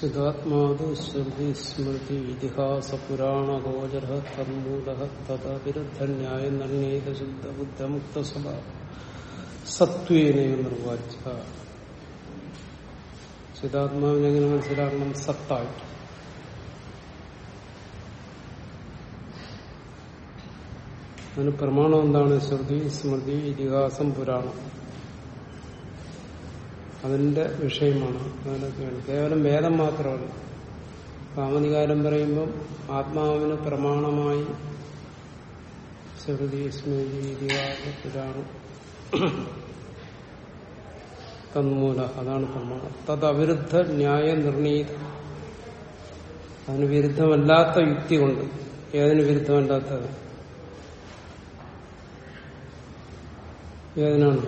ചിദാത്മാത് ശ്രുതി സ്മൃതി ഇതിഹാസ പുരാണ ഗോചര തന്മൂല തദവിരുദ്ധന്യായ നിർണീത ശുദ്ധ ബുദ്ധമുക്ത സ്വഭാവ സത്വേന നിർവാച്യ ചിദാത്മാവിനെ എങ്ങനെ മനസ്സിലാക്കണം? സത്തായിട്ട്। അതിന് പ്രമാണം എന്താണ്? ശ്രുതി സ്മൃതി ഇതിഹാസം പുരാണം। അതിന്റെ വിഷയമാണ്. അതിനൊക്കെയാണ് കേവലം വേദം മാത്രമല്ല കാമനികാരം പറയുമ്പം ആത്മാവിന് പ്രമാണമായി ശ്രുതി സ്മൃതി ഇതിഹാസത്തിലാണ് തന്മൂല അതാണ് പ്രമാണം. തത് അവിരുദ്ധ ന്യായ നിർണീത അതിന് വിരുദ്ധമല്ലാത്ത യുക്തി കൊണ്ട് ഏതിന് വിരുദ്ധമല്ലാത്തത് ഏതിനാണ്?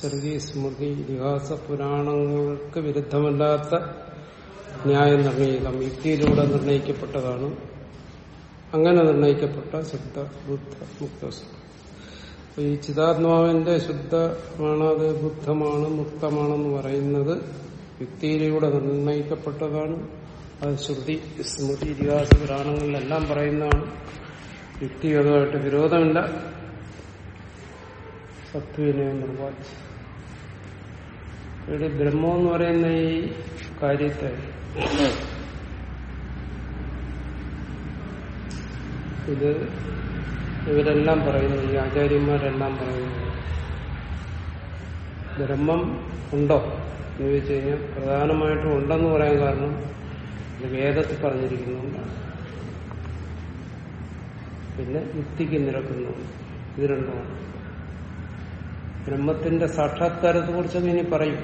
ശ്രുതി സ്മൃതി ഇതിഹാസ പുരാണങ്ങൾക്ക് വിരുദ്ധമല്ലാത്ത ന്യായം നിർണയിക്കാം. യുക്തിയിലൂടെ നിർണയിക്കപ്പെട്ടതാണ്. അങ്ങനെ നിർണയിക്കപ്പെട്ട ശുദ്ധ ബുദ്ധ മുക്ത ഈ ചിതാത്മാവിന്റെ ശുദ്ധമാണ് അത് ബുദ്ധമാണ് മുക്തമാണെന്ന് പറയുന്നത് യുക്തിയിലൂടെ നിർണയിക്കപ്പെട്ടതാണ്. അത് ശ്രുതി സ്മൃതി ഇതിഹാസ പുരാണങ്ങളിലെല്ലാം പറയുന്നതാണ്. യുക്തിയുമായിട്ട് വിരോധമില്ല. സത്വനെ നിർവാചിച്ചു ഇവിടെ ബ്രഹ്മം എന്ന് പറയുന്ന ഈ കാര്യത്തെ ഇത് ഇവരെല്ലാം പറയുന്നു ഈ ആചാര്യന്മാരെല്ലാം പറയുന്നു. ബ്രഹ്മം ഉണ്ടോ എന്ന് ചോദിച്ചു കഴിഞ്ഞാൽ പ്രധാനമായിട്ടും ഉണ്ടെന്ന് പറയാൻ കാരണം വേദത്തിൽ പറഞ്ഞിരിക്കുന്നുണ്ടാണ് പിന്നെ യുക്തിക്ക് നിരക്കുന്നുണ്ട് ഇത് രണ്ടുമാണ്. ബ്രഹ്മത്തിന്റെ സാക്ഷാത്കാരത്തെ കുറിച്ചൊക്കെ ഇനി പറയും.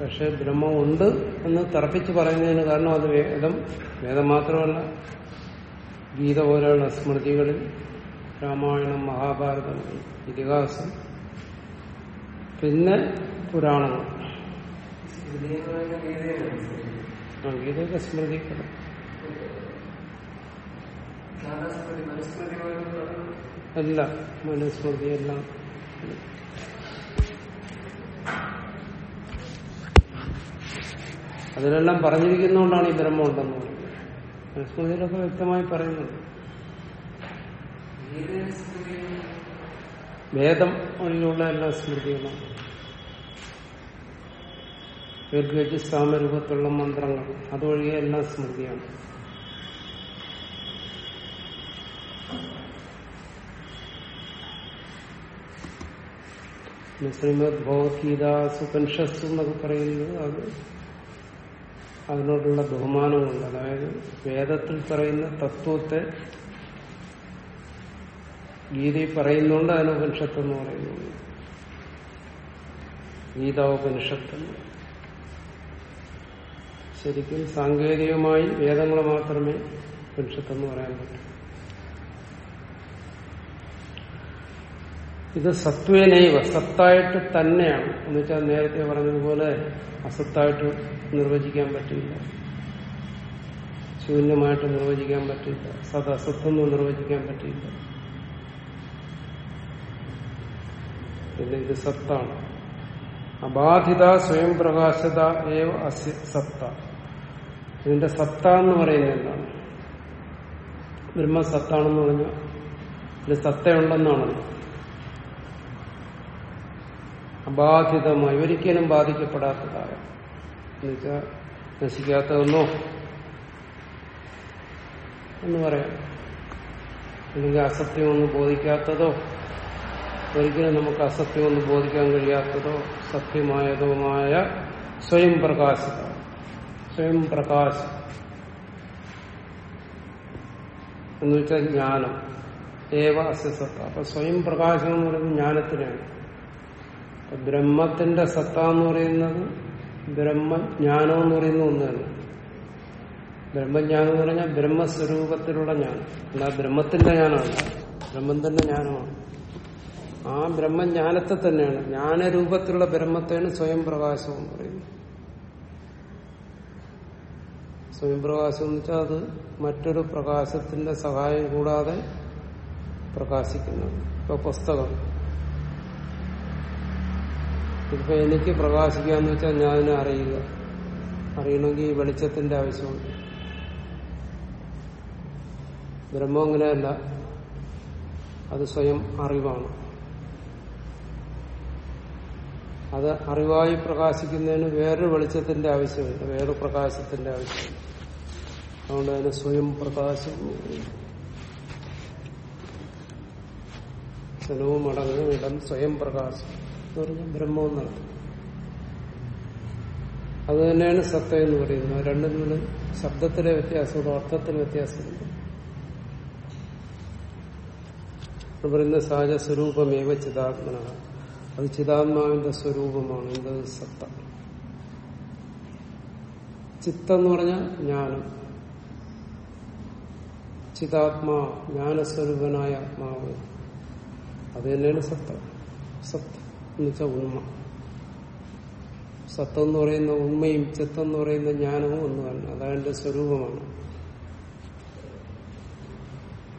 പക്ഷെ ബ്രഹ്മം ഉണ്ട് എന്ന് തറപ്പിച്ച് പറയുന്നതിന് കാരണം അത് വേദം വേദം മാത്രമല്ല. ഗീത പോലെയുള്ള സ്മൃതികളിൽ രാമായണം മഹാഭാരതം ഇതിഹാസം പിന്നെ പുരാണങ്ങൾ. ഗീതയൊക്കെ സ്മൃതികളും അല്ല മനുസ്മൃതി എല്ലാം. അതിലെല്ലാം പറഞ്ഞിരിക്കുന്നതുകൊണ്ടാണ് ഈ ബ്രഹ്മം ഉണ്ടെന്ന് പറയുന്നത്. മനുസ്മൃതിയിലൊക്കെ വ്യക്തമായി പറയുന്നുണ്ട്. വേദം വഴിയുള്ള എല്ലാ സ്മൃതികളും. ദീർഘജി സ്ഥാമരൂപത്തിലുള്ള മന്ത്രങ്ങൾ അതുവഴിയെ എല്ലാ സ്മൃതിയാണ് ശ്രീമദ് ഭഗവത്ഗീത സുപനിഷസ് എന്നൊക്കെ പറയുന്നത് അത് അതിനോടുള്ള ബഹുമാനമുണ്ട്. അതായത് വേദത്തിൽ പറയുന്ന തത്വത്തെ ഗീതയിൽ പറയുന്നുണ്ട് അതിന് ഉപനിഷത്ത് എന്ന് പറയുന്നു. ഗീതാപനിഷത്ത് ശരിക്കും സാങ്കേതികമായി വേദങ്ങൾ മാത്രമേ ഉപനിഷത്തെന്ന് പറയാൻ പറ്റൂ. ഇത് സത്വേനൈവ സത്തായിട്ട് തന്നെയാണ്. എന്ന് വെച്ചാൽ നേരത്തെ പറഞ്ഞതുപോലെ അസത്തായിട്ട് നിർവചിക്കാൻ പറ്റില്ല. ശൂന്യമായിട്ട് നിർവചിക്കാൻ പറ്റില്ല. സത് അസത്വം നിർവചിക്കാൻ പറ്റില്ല. പിന്നെ ഇത് സത്താണ്. അബാധിത സ്വയം പ്രകാശത ഏവ സത്ത. ഇതിന്റെ സത്ത എന്ന് പറയുന്നത് എന്താണ്? ബ്രഹ്മസത്താണെന്ന് പറഞ്ഞാൽ ഇത് സത്തയുണ്ടെന്നാണല്ലോ. അബാധിതമായി ഒരിക്കലും ബാധിക്കപ്പെടാത്തതായ എന്നുവെച്ചാൽ നശിക്കാത്തതെന്നോ എന്ന് പറയാം. അല്ലെങ്കിൽ അസത്യമൊന്നും ബോധിക്കാത്തതോ ഒരിക്കലും നമുക്ക് അസത്യമൊന്നും ബോധിക്കാൻ കഴിയാത്തതോ സത്യമായതുമായ സ്വയം പ്രകാശത. സ്വയം പ്രകാശം എന്നുവെച്ചാൽ ജ്ഞാനം. ഏവ അസ്യസത്ത. അപ്പൊ സ്വയം പ്രകാശം എന്ന് പറയുന്നത് ജ്ഞാനത്തിനാണ്. ബ്രഹ്മത്തിന്റെ സത്ത എന്ന് പറയുന്നത് ബ്രഹ്മജ്ഞാനം എന്ന് പറയുന്ന ഒന്ന് തന്നെ ബ്രഹ്മജ്ഞാനം എന്ന് പറഞ്ഞാൽ ബ്രഹ്മസ്വരൂപത്തിലുള്ള ജ്ഞാനം. അല്ല ബ്രഹ്മത്തിന്റെ ജ്ഞാനമല്ല ബ്രഹ്മത്തിന്റെ ജ്ഞാനമാണ്. ആ ബ്രഹ്മജ്ഞാനത്തെ തന്നെയാണ് ജ്ഞാനരൂപത്തിലുള്ള ബ്രഹ്മത്തെയാണ് സ്വയം പ്രകാശം എന്ന് പറയുന്നത്. സ്വയം പ്രകാശം എന്ന് വെച്ചാൽ അത് മറ്റൊരു പ്രകാശത്തിന്റെ സഹായം കൂടാതെ പ്രകാശിക്കുന്നത്. ഇപ്പൊ പുസ്തകം. ഇതിപ്പോ എനിക്ക് പ്രകാശിക്കാന്ന് വെച്ചാൽ അതിനെ അറിയുക അറിയണമെങ്കിൽ ഈ വെളിച്ചത്തിന്റെ ആവശ്യമുണ്ട്. ബ്രഹ്മം അങ്ങനെയല്ല. അത് സ്വയം അറിവാണ്. അത് അറിവായി പ്രകാശിക്കുന്നതിന് വേറൊരു വെളിച്ചത്തിന്റെ ആവശ്യമില്ല. വേറൊരു പ്രകാശത്തിന്റെ ആവശ്യമില്ല. അതുകൊണ്ട് അതിന് സ്വയം പ്രകാശം സ്ഥലവും അടങ്ങുന്ന ഇടം സ്വയം പ്രകാശം. എന്ന് പറഞ്ഞാൽ എന്നാണ് അത് തന്നെയാണ് സത്ത എന്ന് പറയുന്നത്. രണ്ടും തമ്മിൽ ശബ്ദത്തിലെ വ്യത്യാസമുണ്ട് അർത്ഥത്തിലെ വ്യത്യാസമുണ്ട് പറയുന്ന സഹജ സ്വരൂപമേവ ചിതാത്മന അത് ചിതാത്മാവിന്റെ സ്വരൂപമാണ്. എന്ത് സത്ത. ചിത്തെന്ന് പറഞ്ഞാൽ ജ്ഞാനം. ചിതാത്മാ ജ്ഞാനസ്വരൂപനായ ആത്മാവ്. അത് തന്നെയാണ് സത്ത. സത്ത്. എന്ന് വെച്ചാൽ ഉണ്മ സത്തെന്ന് പറയുന്ന ഉമ്മയും ഉണ്മയും ചിത്തെന്ന് പറയുന്ന ജ്ഞാനവും ഒന്ന് തന്നെ. അതതിന്റെ സ്വരൂപമാണ്.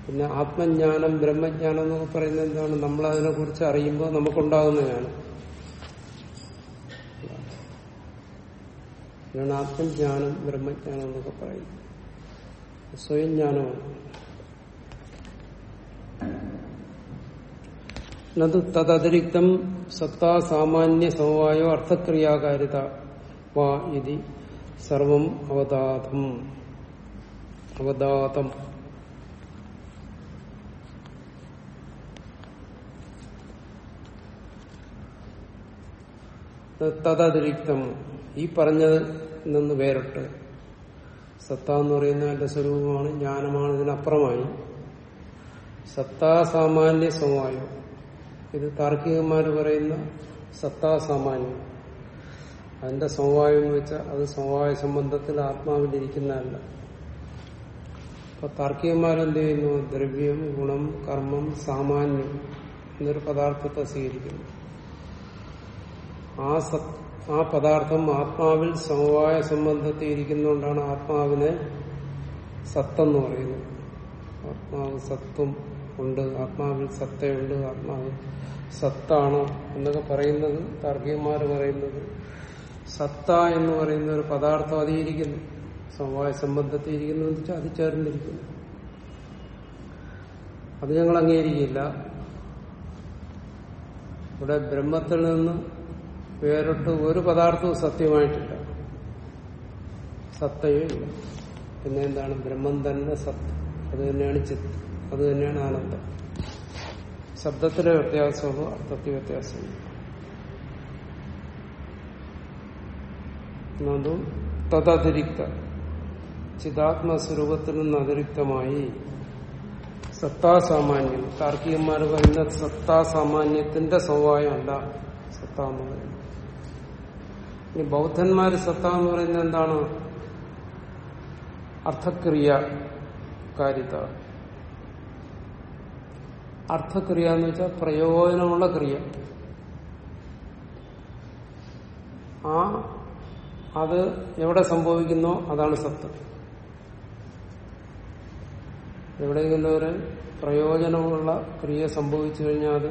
പിന്നെ ആത്മജ്ഞാനം ബ്രഹ്മജ്ഞാനം എന്നൊക്കെ പറയുന്നത് എന്താണ്? നമ്മൾ അതിനെ കുറിച്ച് അറിയുമ്പോൾ നമുക്കുണ്ടാകുന്ന ജ്ഞാനം. ആത്മജ്ഞാനം ബ്രഹ്മജ്ഞാനം എന്നൊക്കെ പറയുന്നത്. സ്വയം ജ്ഞാനമാണ് നത് തദതിരിക്തം സത്താ സാമാന്യ സമവായോ അർത്ഥക്രിയാകാരിത വാ ഇതി സർവം അവതാതം. അവതാതം. തദതിരിക്തം. ഈ പറഞ്ഞതിൽ നിന്ന് വേറിട്ട്. സത്ത എന്ന് പറയുന്ന എന്റെ സ്വരൂപമാണ് ജ്ഞാനമാണ് ഇതിനപ്പുറമായി. സത്താ സാമാന്യ സമവായോ. ഇത് താർക്കികന്മാർ പറയുന്ന സത്താ സാമാന്യം അതിന്റെ സമവായം എന്ന് വെച്ചാൽ അത് സമവായ സംബന്ധത്തിൽ ആത്മാവിലിരിക്കുന്നതല്ല അപ്പൊ താർക്കികന്മാരെന്ത് ചെയ്യുന്നു ദ്രവ്യം ഗുണം കർമ്മം സാമാന്യം എന്നൊരു പദാർത്ഥത്തെ സ്വീകരിക്കുന്നു. ആ സത് ആ പദാർത്ഥം ആത്മാവിൽ സമവായ സംബന്ധത്തിൽ ഇരിക്കുന്നതുകൊണ്ടാണ് ആത്മാവിനെ സത്തെന്ന് പറയുന്നത്. ആത്മാവ് സത്വം. ഉണ്ട് ആത്മാവിൽ സത്തയുണ്ട് ആത്മാവ് സത്താണ് എന്നൊക്കെ പറയുന്നത് താർക്കികന്മാർ പറയുന്നത്. സത്ത എന്ന് പറയുന്ന ഒരു പദാർത്ഥം അതിയിരിക്കുന്നു. സമവായ എന്ന് വെച്ചാൽ അത് ചേർന്നിരിക്കുന്നു. അത് ഞങ്ങൾ അംഗീകരിക്കില്ല. ഇവിടെ ബ്രഹ്മത്തിൽ നിന്ന് വേറിട്ട് ഒരു പദാർത്ഥവും സത്യമായിട്ടില്ല. സത്തയും പിന്നെ എന്താണ്? ബ്രഹ്മം തന്നെ സത്ത്. അത് തന്നെയാണ് ചിത്ത്. അത് തന്നെയാണ് ആനന്ദം. ശബ്ദത്തിലെ വ്യത്യാസമുള്ളൂ അർത്ഥത്തിൽ വ്യത്യാസവും. തദതിരിക്ത. ചിതാത്മസ്വരൂപത്തിൽ നിന്ന് അതിരിക്തമായി സത്താസാമാന്യം. താർക്കികന്മാർ പറയുന്ന സത്താസാമാന്യത്തിന്റെ സ്വഭാവമല്ല സത്ത എന്ന് പറയുന്നത്. ഇനി ബൗദ്ധന്മാർ സത്ത എന്ന് പറയുന്നത് എന്താണ്? അർത്ഥക്രിയ കാര്യത. അർത്ഥക്രിയ എന്ന് വെച്ചാൽ പ്രയോജനമുള്ള ക്രിയ. ആ അത് എവിടെ സംഭവിക്കുന്നോ അതാണ് സത്ത് എവിടെയെങ്കിലും ഒരു പ്രയോജനമുള്ള ക്രിയ സംഭവിച്ചു കഴിഞ്ഞാൽ അത്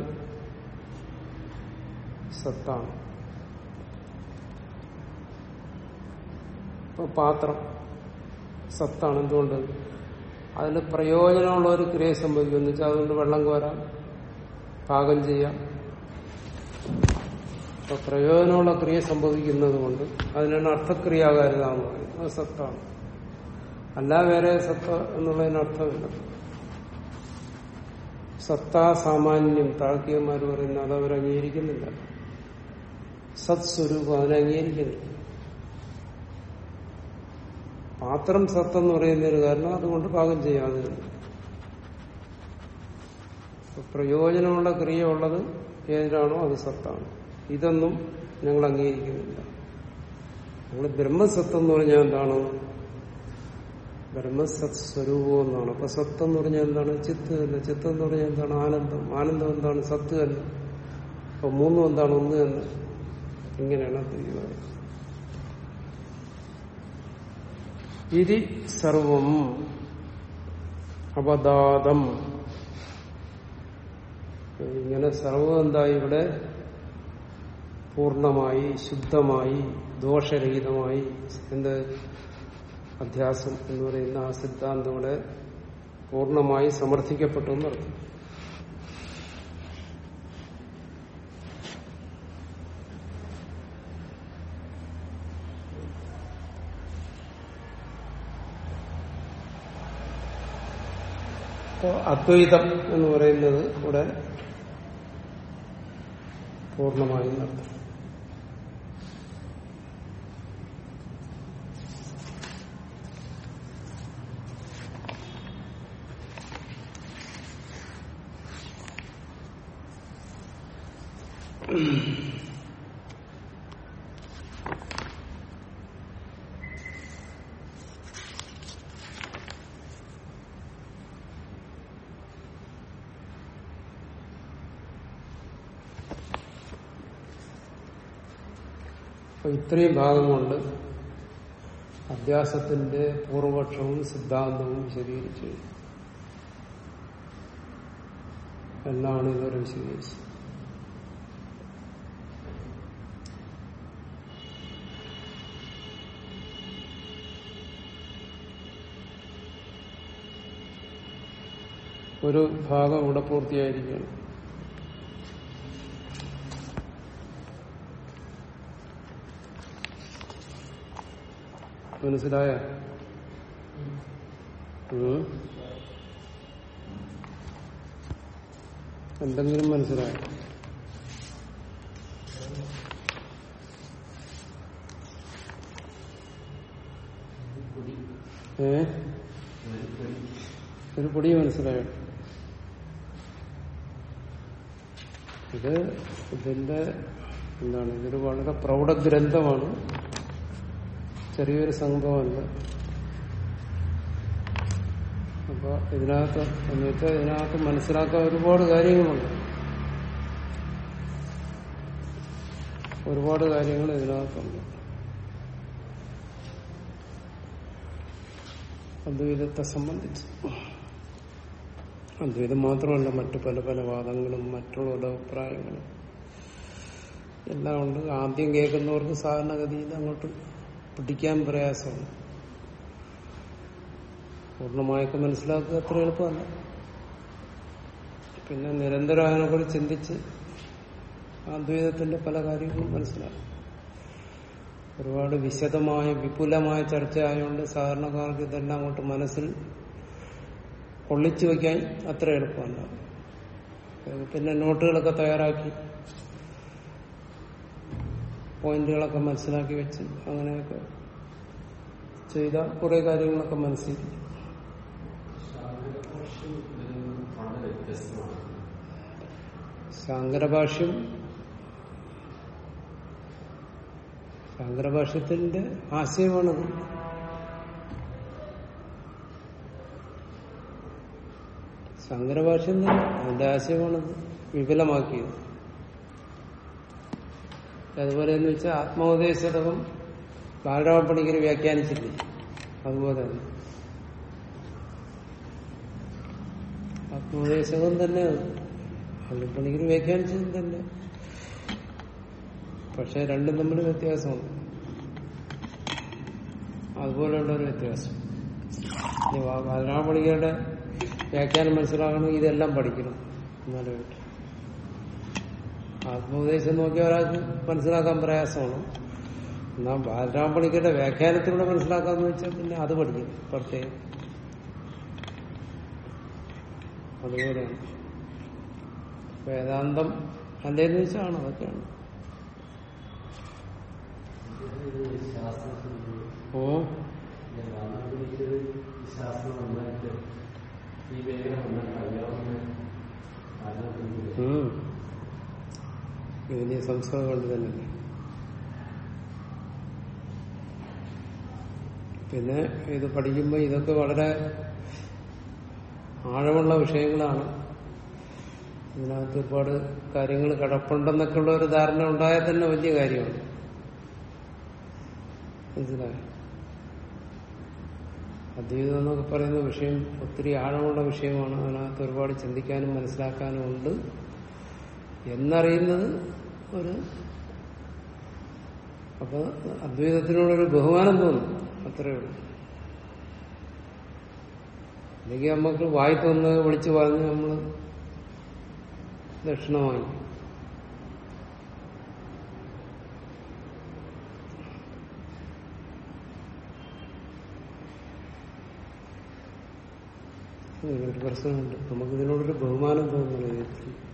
സത്താണ്. പാത്രം സത്താണ്. എന്തുകൊണ്ട്? അതിൽ പ്രയോജനമുള്ള ഒരു ക്രിയ സംഭവിക്കും. എന്ന് വെച്ചാൽ അതുകൊണ്ട് വെള്ളം കോരാം പാകം ചെയ്യാം. അപ്പൊ പ്രയോജനമുള്ള ക്രിയ സംഭവിക്കുന്നത് കൊണ്ട് അതിനാണ് അർത്ഥക്രിയാകാരിത എന്ന് പറയുന്നത് അത് സത്താണ്. അല്ല വേറെ സത്ത എന്നുള്ളതിന് അർത്ഥമില്ല. സത്താ സാമാന്യം താഴ്ക്കിയന്മാർ പറയുന്ന അത് അവർ അംഗീകരിക്കുന്നില്ല സത്സ്വരൂപം അതിനെ അംഗീകരിക്കുന്നില്ല. പാത്രം സത്തെന്ന് ഒരു കാരണം അതുകൊണ്ട് പാകം ചെയ്യാതെ. പ്രയോജനമുള്ള ക്രിയ ഉള്ളത് ഏതിനാണോ അത് സത്താണ്. ഇതൊന്നും ഞങ്ങൾ അംഗീകരിക്കുന്നില്ല. ഞങ്ങൾ ബ്രഹ്മസത്ത് എന്ന് പറഞ്ഞാൽ എന്താണ്? ബ്രഹ്മസത് സ്വരൂപം എന്നാണ്. അപ്പൊ സത്ത് എന്ന് പറഞ്ഞാൽ എന്താണ്? ചിത്ത് തന്നെ. ചിത്ത് എന്ന് പറഞ്ഞാൽ എന്താണ്? ആനന്ദം. ആനന്ദം എന്താണ്? സത്ത് തന്നെ. അപ്പൊ മൂന്നും എന്താണ്? ഒന്ന് തന്നെ. ഇങ്ങനെയാണ് അദ്വൈതം ഇതി സർവം അപദാതം ഇങ്ങനെ സർവം എന്താ ഇവിടെ? പൂർണമായി ശുദ്ധമായി ദോഷരഹിതമായി എന്ത് അധ്യാസം എന്ന് പറയുന്ന ആ സിദ്ധാന്തം ഇവിടെ പൂർണമായി സമർത്ഥിക്കപ്പെട്ടു എന്നർത്ഥം അദ്വൈതം എന്ന് പറയുന്നത് ഇവിടെ പൂർണമായും നടത്തും ഇത്രയും ഭാഗം കൊണ്ട് അഭ്യാസത്തിന്റെ പൂർവപക്ഷവും സിദ്ധാന്തവും വിശദീകരിച്ചു എന്നാണ് ഇതുവരെ വിശദീകരിച്ചത്. ഒരു ഭാഗം ഇവിടെ പൂർത്തിയായിരിക്കുകയാണ്. മനസ്സിലായ? എന്തെങ്കിലും മനസ്സിലായ? ഏ? ഒരു പൊടി മനസ്സിലായോ? ഇത് ഇതിന്റെ എന്താണ്? ഇതൊരു വളരെ പ്രൗഢഗ്രന്ഥമാണ് ചെറിയൊരു സംഭവമല്ല അപ്പൊ ഇതിനകത്ത് എന്ന് വെച്ചാൽ ഇതിനകത്ത് മനസ്സിലാക്കാൻ ഒരുപാട് കാര്യങ്ങളുണ്ട്. ഒരുപാട് കാര്യങ്ങൾ ഇതിനകത്തുണ്ട്. അദ്വൈതത്തെ സംബന്ധിച്ച്. അദ്വൈതം മാത്രമല്ല മറ്റു പല പല വാദങ്ങളും മറ്റുള്ളവരുടെ അഭിപ്രായങ്ങളും. എല്ലാം ഉണ്ട്. ആദ്യം കേൾക്കുന്നവർക്ക് സാധാരണഗതിയിൽ അങ്ങോട്ട് പിടിക്കാൻ പ്രയാസമാണ്. പൂർണമായൊക്കെ മനസ്സിലാക്കുക അത്ര എളുപ്പമല്ല. പിന്നെ നിരന്തരം അതിനെക്കുറിച്ച് ചിന്തിച്ച് അദ്വൈതത്തിന്റെ പല കാര്യങ്ങളും മനസ്സിലാക്കും. ഒരുപാട് വിശദമായ വിപുലമായ ചർച്ച ആയതുകൊണ്ട് സാധാരണക്കാർക്ക് ഇതെല്ലാം അങ്ങോട്ട് മനസ്സിൽ കൊള്ളിച്ചു വയ്ക്കാൻ അത്ര എളുപ്പമല്ല. പിന്നെ നോട്ടുകളൊക്കെ തയ്യാറാക്കി പോയിന്റുകളൊക്കെ മനസ്സിലാക്കി വെച്ച് അങ്ങനെയൊക്കെ ചെയ്ത കുറെ കാര്യങ്ങളൊക്കെ മനസ്സിലാക്കി. ശാങ്കരഭാഷ്യം ശങ്കരഭാഷ്യത്തിന്റെ ആശയമാണത് ശങ്കരഭാഷ്യം അതിന്റെ ആശയമാണത്. വിപുലമാക്കിയത്. അതുപോലെ എന്ന് വെച്ചാൽ ആത്മോദയശതകം ബാലരാമ പണിക്കർ അതുപോലെ തന്നെ ആത്മോപദേശകം തന്നെ അത് പണിക്കർ വ്യാഖ്യാനിച്ചതും തന്നെ. പക്ഷെ രണ്ടും തമ്മിൽ വ്യത്യാസമുണ്ട്. അതുപോലെയുള്ള ഒരു വ്യത്യാസം. ബാലരാമ പണിക്കരുടെ വ്യാഖ്യാനം മനസ്സിലാക്കണമെങ്കിൽ ഇതെല്ലാം പഠിക്കണം. എന്നാലേ ആത്മോപദേശം നോക്കിയ ഒരാൾക്ക് മനസ്സിലാക്കാൻ പ്രയാസമാണ്. എന്നാൽ ബാലരാമ പണിക്കരുടെ വ്യാഖ്യാനത്തിലൂടെ മനസ്സിലാക്കാന്ന് വെച്ചാൽ പിന്നെ അത് പഠിക്കും പ്രത്യേകം. അതുപോലെയാണ് വേദാന്തം അല്ലേന്ന് വെച്ചാണ് അതൊക്കെയാണ്. ഓ. വലിയ സംസ്കൃതം കൊണ്ട് തന്നെ പിന്നെ ഇത് പഠിക്കുമ്പോൾ ഇതൊക്കെ വളരെ ആഴമുള്ള വിഷയങ്ങളാണ്. ഇതിനകത്ത് ഒരുപാട് കാര്യങ്ങൾ കിടപ്പുണ്ടെന്നൊക്കെ ഉള്ള ഒരു ധാരണ ഉണ്ടായാൽ തന്നെ വലിയ കാര്യമാണ്. മനസ്സിലായോ? അദ്വൈതം എന്നൊക്കെ പറയുന്ന വിഷയം ഒത്തിരി ആഴമുള്ള വിഷയമാണ്. അതിനകത്ത് ഒരുപാട് ചിന്തിക്കാനും മനസ്സിലാക്കാനും ഉണ്ട്. എന്നറിയുന്നത് ഒരു അപ്പൊ അദ്വൈതത്തിനോടൊരു ബഹുമാനം തോന്നും. അത്രയേ ഉള്ളൂ. അല്ലെങ്കിൽ നമുക്ക് വായി തോന്നുന്നത് വിളിച്ചു പറഞ്ഞ് നമ്മൾ ദക്ഷിണ വാങ്ങി അങ്ങനൊരു പ്രശ്നമുണ്ട്. നമുക്ക് ഇതിനോടൊരു ബഹുമാനം തോന്നുന്നു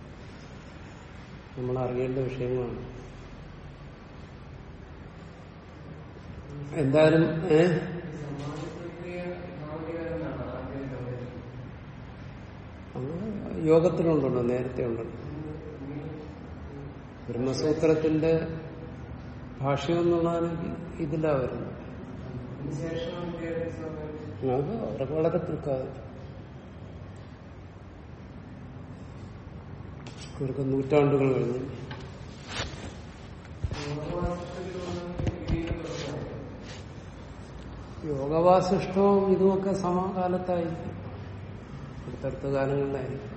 നമ്മൾ അറിയേണ്ട വിഷയങ്ങളാണ് എന്തായാലും ഏ? യോഗത്തിലുണ്ടല്ലോ നേരത്തെ ഉണ്ടല്ലോ. ബ്രഹ്മസൂത്രത്തിന്റെ ഭാഷ്യം എന്നുള്ളതാണ് ഇതിലാ വരുന്നത്. അത് വളരെ പിൽക്കാതെ അവർക്ക് നൂറ്റാണ്ടുകൾ കഴിഞ്ഞു. യോഗവാസിഷ്ടവും ഇതുമൊക്കെ സമകാലത്തായിരിക്കും. അടുത്തടുത്ത കാലങ്ങളിലായിരിക്കും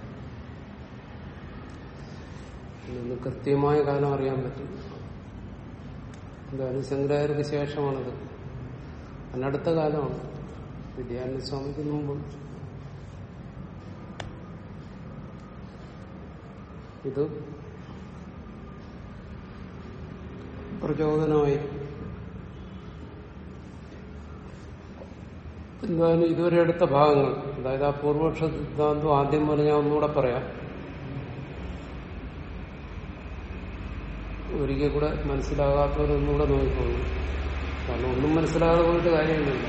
കൃത്യമായ കാലം അറിയാൻ പറ്റില്ല. എന്തായാലും ശങ്കരാചാര്യക്ക് ശേഷമാണത്. അന്നടുത്ത കാലമാണ് വിദ്യാനന്ദ സ്വാമിക്ക് മുമ്പ് ഇത് പ്രചോദനമായി. എന്തായാലും ഇതുവരെ എടുത്ത ഭാഗങ്ങൾ അതായത് ആ പൂർവപക്ഷ സിദ്ധാന്തം ആദ്യം പോലെ ഞാൻ ഒന്നുകൂടെ പറയാം. ഒരിക്കൽ കൂടെ മനസ്സിലാകാത്തവരൊന്നുകൂടെ നോക്കിക്കോളൂ. കാരണം ഒന്നും മനസ്സിലാകാതെ പോയിട്ട് കാര്യമൊന്നുമില്ല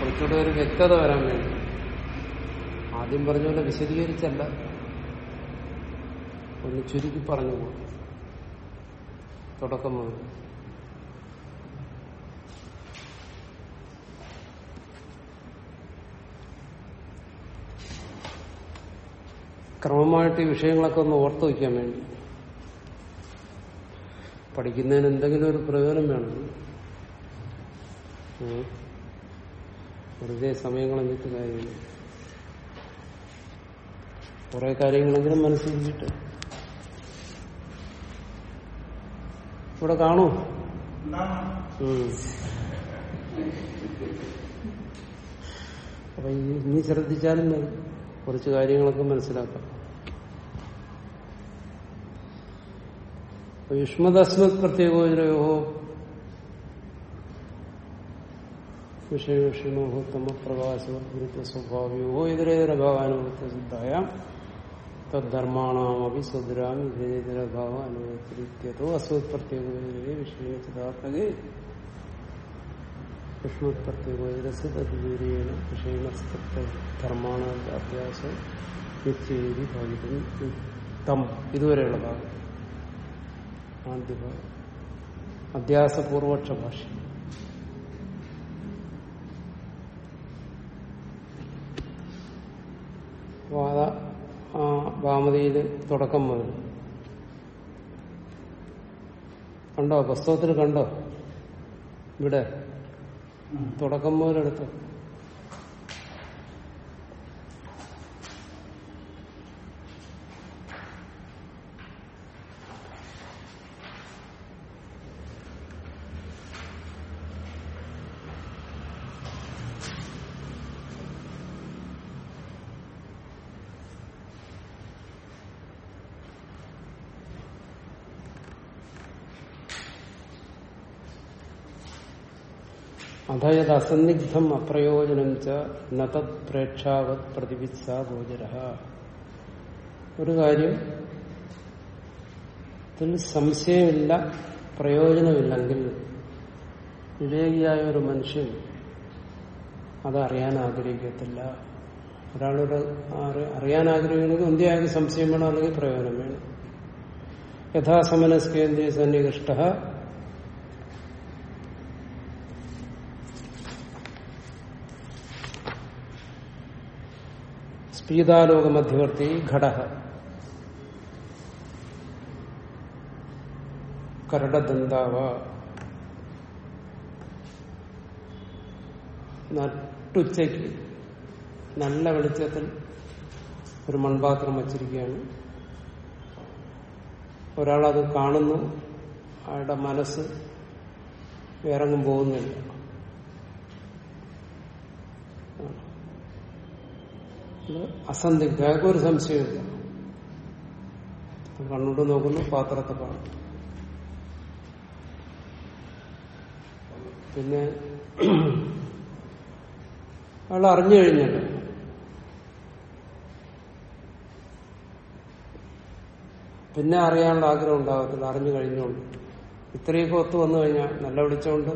കുറച്ചുകൂടെ ഒരു വ്യക്തത വരാൻ വേണ്ടി. ആദ്യം പറഞ്ഞ പോലെ വിശദീകരിച്ചല്ല. ഒന്ന് ചുരുക്കി പറഞ്ഞു പോകും തുടക്കം മുതൽ. ക്രമമായിട്ട് ഈ വിഷയങ്ങളൊക്കെ ഒന്ന് ഓർത്തു വയ്ക്കാൻ വേണ്ടി. പഠിക്കുന്നതിന് എന്തെങ്കിലും ഒരു പ്രയോജനം വേണം. വെറുതെ സമയം കളഞ്ഞിട്ട് കാര്യമില്ല. കുറെ കാര്യങ്ങളെങ്കിലും മനസ്സിലിട്ട് ഇവിടെ കാണൂ. അപ്പൊ ഇനി ശ്രദ്ധിച്ചാലും. കുറച്ച് കാര്യങ്ങളൊക്കെ മനസ്സിലാക്കാം. യുഷ്മദസ്മത് പ്രത്യേകോചരയോ വിഷയവിഷണോ തമപ്രകാശോ ഗുരുത്വ സ്വഭാവയോ ഇതരേതര ഭാവാനുഭവത്തെ സിദ്ധായ തദ്ധർമാണമപി സ്വദുരാം വിവേചനഭാവ ഭാവ അനുഭവത്തിരിക്കതോ അസ്മത് പ്രത്യേകോചരേ വിഷയചിതാത്മകേ യുഷ്മത് പ്രത്യേകോചരസ് തദ്വീര്യേണ വിഷയണസ്തത്വ അഭ്യാസം നിത്യേരി ഭവിതം യുക്തം ഇതുവരെയുള്ള ഭാഗം. ആദ്യ ഭാഗം അധ്യാസപൂർവക്ഷ ഭാഷ വാദ ആ ഭാമതിയിൽ തുടക്കം മുതൽ. കണ്ടോ? പുസ്തകത്തിൽ കണ്ടോ? ഇവിടെ. തുടക്കം മുതലെടുത്തു? അഥയത് അസന്നിഗ്ധം അപ്രയോജനം ച നതത് പ്രേക്ഷാവത് പ്രതിപിത്സ ഗോചര ഒരു കാര്യം സംശയമില്ല പ്രയോജനമില്ലെങ്കിൽ വിവേകിയായ ഒരു മനുഷ്യൻ അത് അറിയാൻ ആഗ്രഹിക്കത്തില്ല ഒരാളോട് അറിയാൻ ആഗ്രഹിക്കണമെങ്കിൽ ഒന്തിയായ സംശയം വേണം അല്ലെങ്കിൽ പ്രയോജനം വേണം. യഥാസമനസ്കേന്ദ്രീയ സന്നികൃഷ്ട സ്പീതാലോക മധ്യവർത്തി ഘട. കരടദന്താവ. നട്ടുച്ചയ്ക്ക് നല്ല വെളിച്ചത്തിൽ ഒരു മൺപാത്രം വച്ചിരിക്കുകയാണ്. ഒരാളത് കാണുന്നു. അയാളുടെ മനസ്സ് വേറെങ്ങും പോകുന്നില്ല. ഇത് അസന്ദിഗ്ധ അയാൾക്ക് ഒരു സംശയമില്ല കണ്ണുകൊണ്ട് നോക്കുന്നു പാത്രത്തെ കാണും പിന്നെ അയാൾ അറിഞ്ഞു കഴിഞ്ഞല്ലോ. പിന്നെ അറിയാനുള്ള ആഗ്രഹം ഉണ്ടാകത്തില്ല അറിഞ്ഞു കഴിഞ്ഞോണ്ട് ഇത്രയൊക്കെ ഒത്തു വന്നു കഴിഞ്ഞാൽ നല്ല വെളിച്ചമുണ്ട്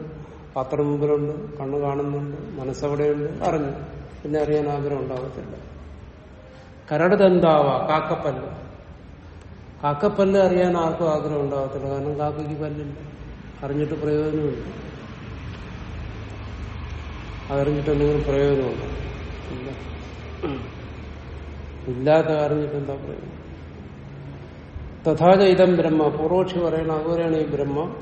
പാത്രം മുമ്പിലുണ്ട് കണ്ണു കാണുന്നുണ്ട് മനസ്സവിടെയുണ്ട് അറിഞ്ഞു. പിന്നെ അറിയാൻ ആഗ്രഹം ഉണ്ടാകത്തില്ല. കരട് ദന്താവ കാക്കപ്പല്ല്. കാക്കപ്പല്ല് അറിയാൻ ആർക്കും ആഗ്രഹം ഉണ്ടാകത്തില്ല കാരണം കാക്കയ്ക്ക് പല്ലില്ല. അറിഞ്ഞിട്ട് പ്രയോജനമില്ല. അതറിഞ്ഞിട്ട് എന്തെങ്കിലും പ്രയോജനമുണ്ടോ. ഇല്ല. ഇല്ലാത്ത അറിഞ്ഞിട്ട് എന്താ പ്രയോജനം? തഥാച ഇതം ബ്രഹ്മ. പൂർവക്ഷി പറയണം അതുപോലെയാണ് ഈ ബ്രഹ്മ.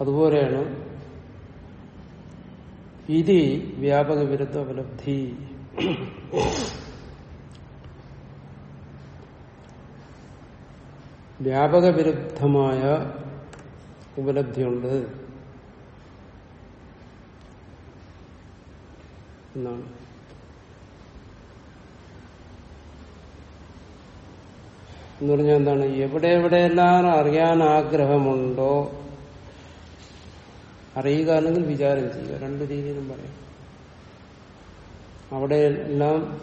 അതുപോലെയാണ് ഇതി വ്യാപക വിരുദ്ധ ഉപലബ്ധി. വ്യാപക വിരുദ്ധമായ ഉപലബ്ധിയുണ്ട് എന്നാണ്. എന്ന് പറഞ്ഞാൽ എന്താണ്? എവിടെ എവിടെയെല്ലാം അറിയാൻ ആഗ്രഹമുണ്ടോ അറിയുക അല്ലെങ്കിൽ വിചാരം ചെയ്യുക. രണ്ട് രീതിയിലും പറയാം. അവിടെ എല്ലാം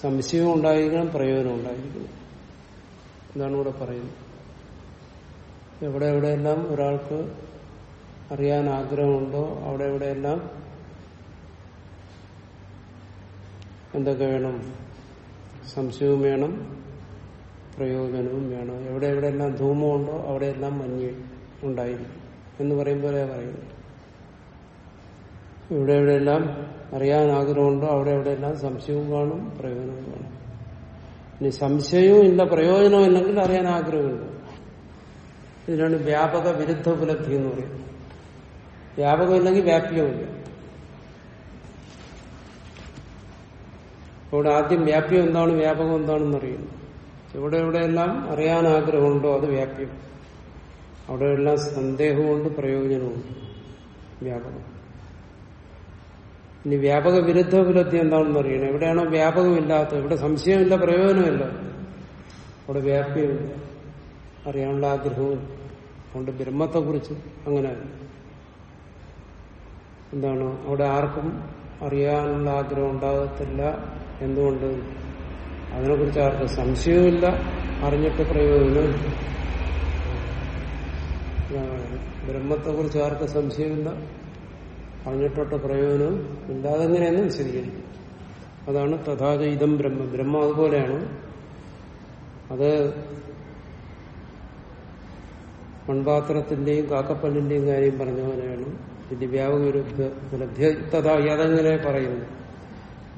സംശയവും ഉണ്ടായിരിക്കണം പ്രയോജനം ഉണ്ടായിരിക്കണം. എന്താണ് ഇവിടെ പറയുന്നത്. എവിടെ എവിടെയെല്ലാം ഒരാൾക്ക് അറിയാൻ ആഗ്രഹമുണ്ടോ അവിടെ എവിടെയെല്ലാം എന്തൊക്കെ വേണം സംശയവും വേണം പ്രയോജനവും വേണം എവിടെ എവിടെയെല്ലാം ധൂമമുണ്ടോ അവിടെയെല്ലാം മഞ്ഞ് ഉണ്ടായിരിക്കും എന്ന് പറയുമ്പോഴേ പറയുന്നു ഇവിടെ എവിടെയെല്ലാം അറിയാൻ ആഗ്രഹമുണ്ടോ? അവിടെ എവിടെയെല്ലാം സംശയവും കാണും പ്രയോജനവും കാണും. ഇനി സംശയവും ഇല്ല പ്രയോജനവും ഇല്ലെങ്കിൽ അറിയാൻ ആഗ്രഹമുണ്ട് ഇതിനാണ് വ്യാപക വിരുദ്ധ ഉപലബ്ധി എന്ന് പറയുന്നത്. വ്യാപകമില്ലെങ്കിൽ വ്യാപ്യവുമില്ല. ഇവിടെ ആദ്യം വ്യാപ്യം എന്താണ് വ്യാപകം എന്താണെന്ന് അറിയുന്നു. എവിടെ എവിടെയെല്ലാം അറിയാൻ ആഗ്രഹമുണ്ടോ? അത് വ്യാപ്യം. അവിടെയെല്ലാം സന്ദേഹമുണ്ട് പ്രയോജനമുണ്ട്. വ്യാപകം. ഇനി വ്യാപക വിരുദ്ധ ഉപലബ്ധി എന്താണെന്ന് അറിയണം എവിടെയാണോ വ്യാപകമില്ലാത്തത് ഇവിടെ സംശയമില്ല പ്രയോജനമില്ല. അവിടെ വ്യാപ്യമില്ല അറിയാനുള്ള ആഗ്രഹവും അതുകൊണ്ട് ബ്രഹ്മത്തെക്കുറിച്ച് അങ്ങനെ. എന്താണ്? അവിടെ ആർക്കും അറിയാനുള്ള ആഗ്രഹം ഉണ്ടാകത്തില്ല. എന്തുകൊണ്ട്? അതിനെക്കുറിച്ച് ആർക്കും സംശയവുമില്ല അറിഞ്ഞിട്ട് പ്രയോജനം ബ്രഹ്മത്തെക്കുറിച്ച് ആർക്കും സംശയമില്ല അറിഞ്ഞിട്ടൊട്ട് പ്രയോജനം ഇല്ലാതെങ്ങനെയെന്ന് വിശദീകരിക്കും. അതാണ് തഥാച ഇതം ബ്രഹ്മ. ബ്രഹ്മ അതുപോലെയാണ്. അത് മൺപാത്രത്തിന്റെയും കാക്കപ്പല്ലിന്റെയും കാര്യം പറഞ്ഞ പോലെയാണ്. ഇത് വ്യാപക തഥാ പറയുന്നു.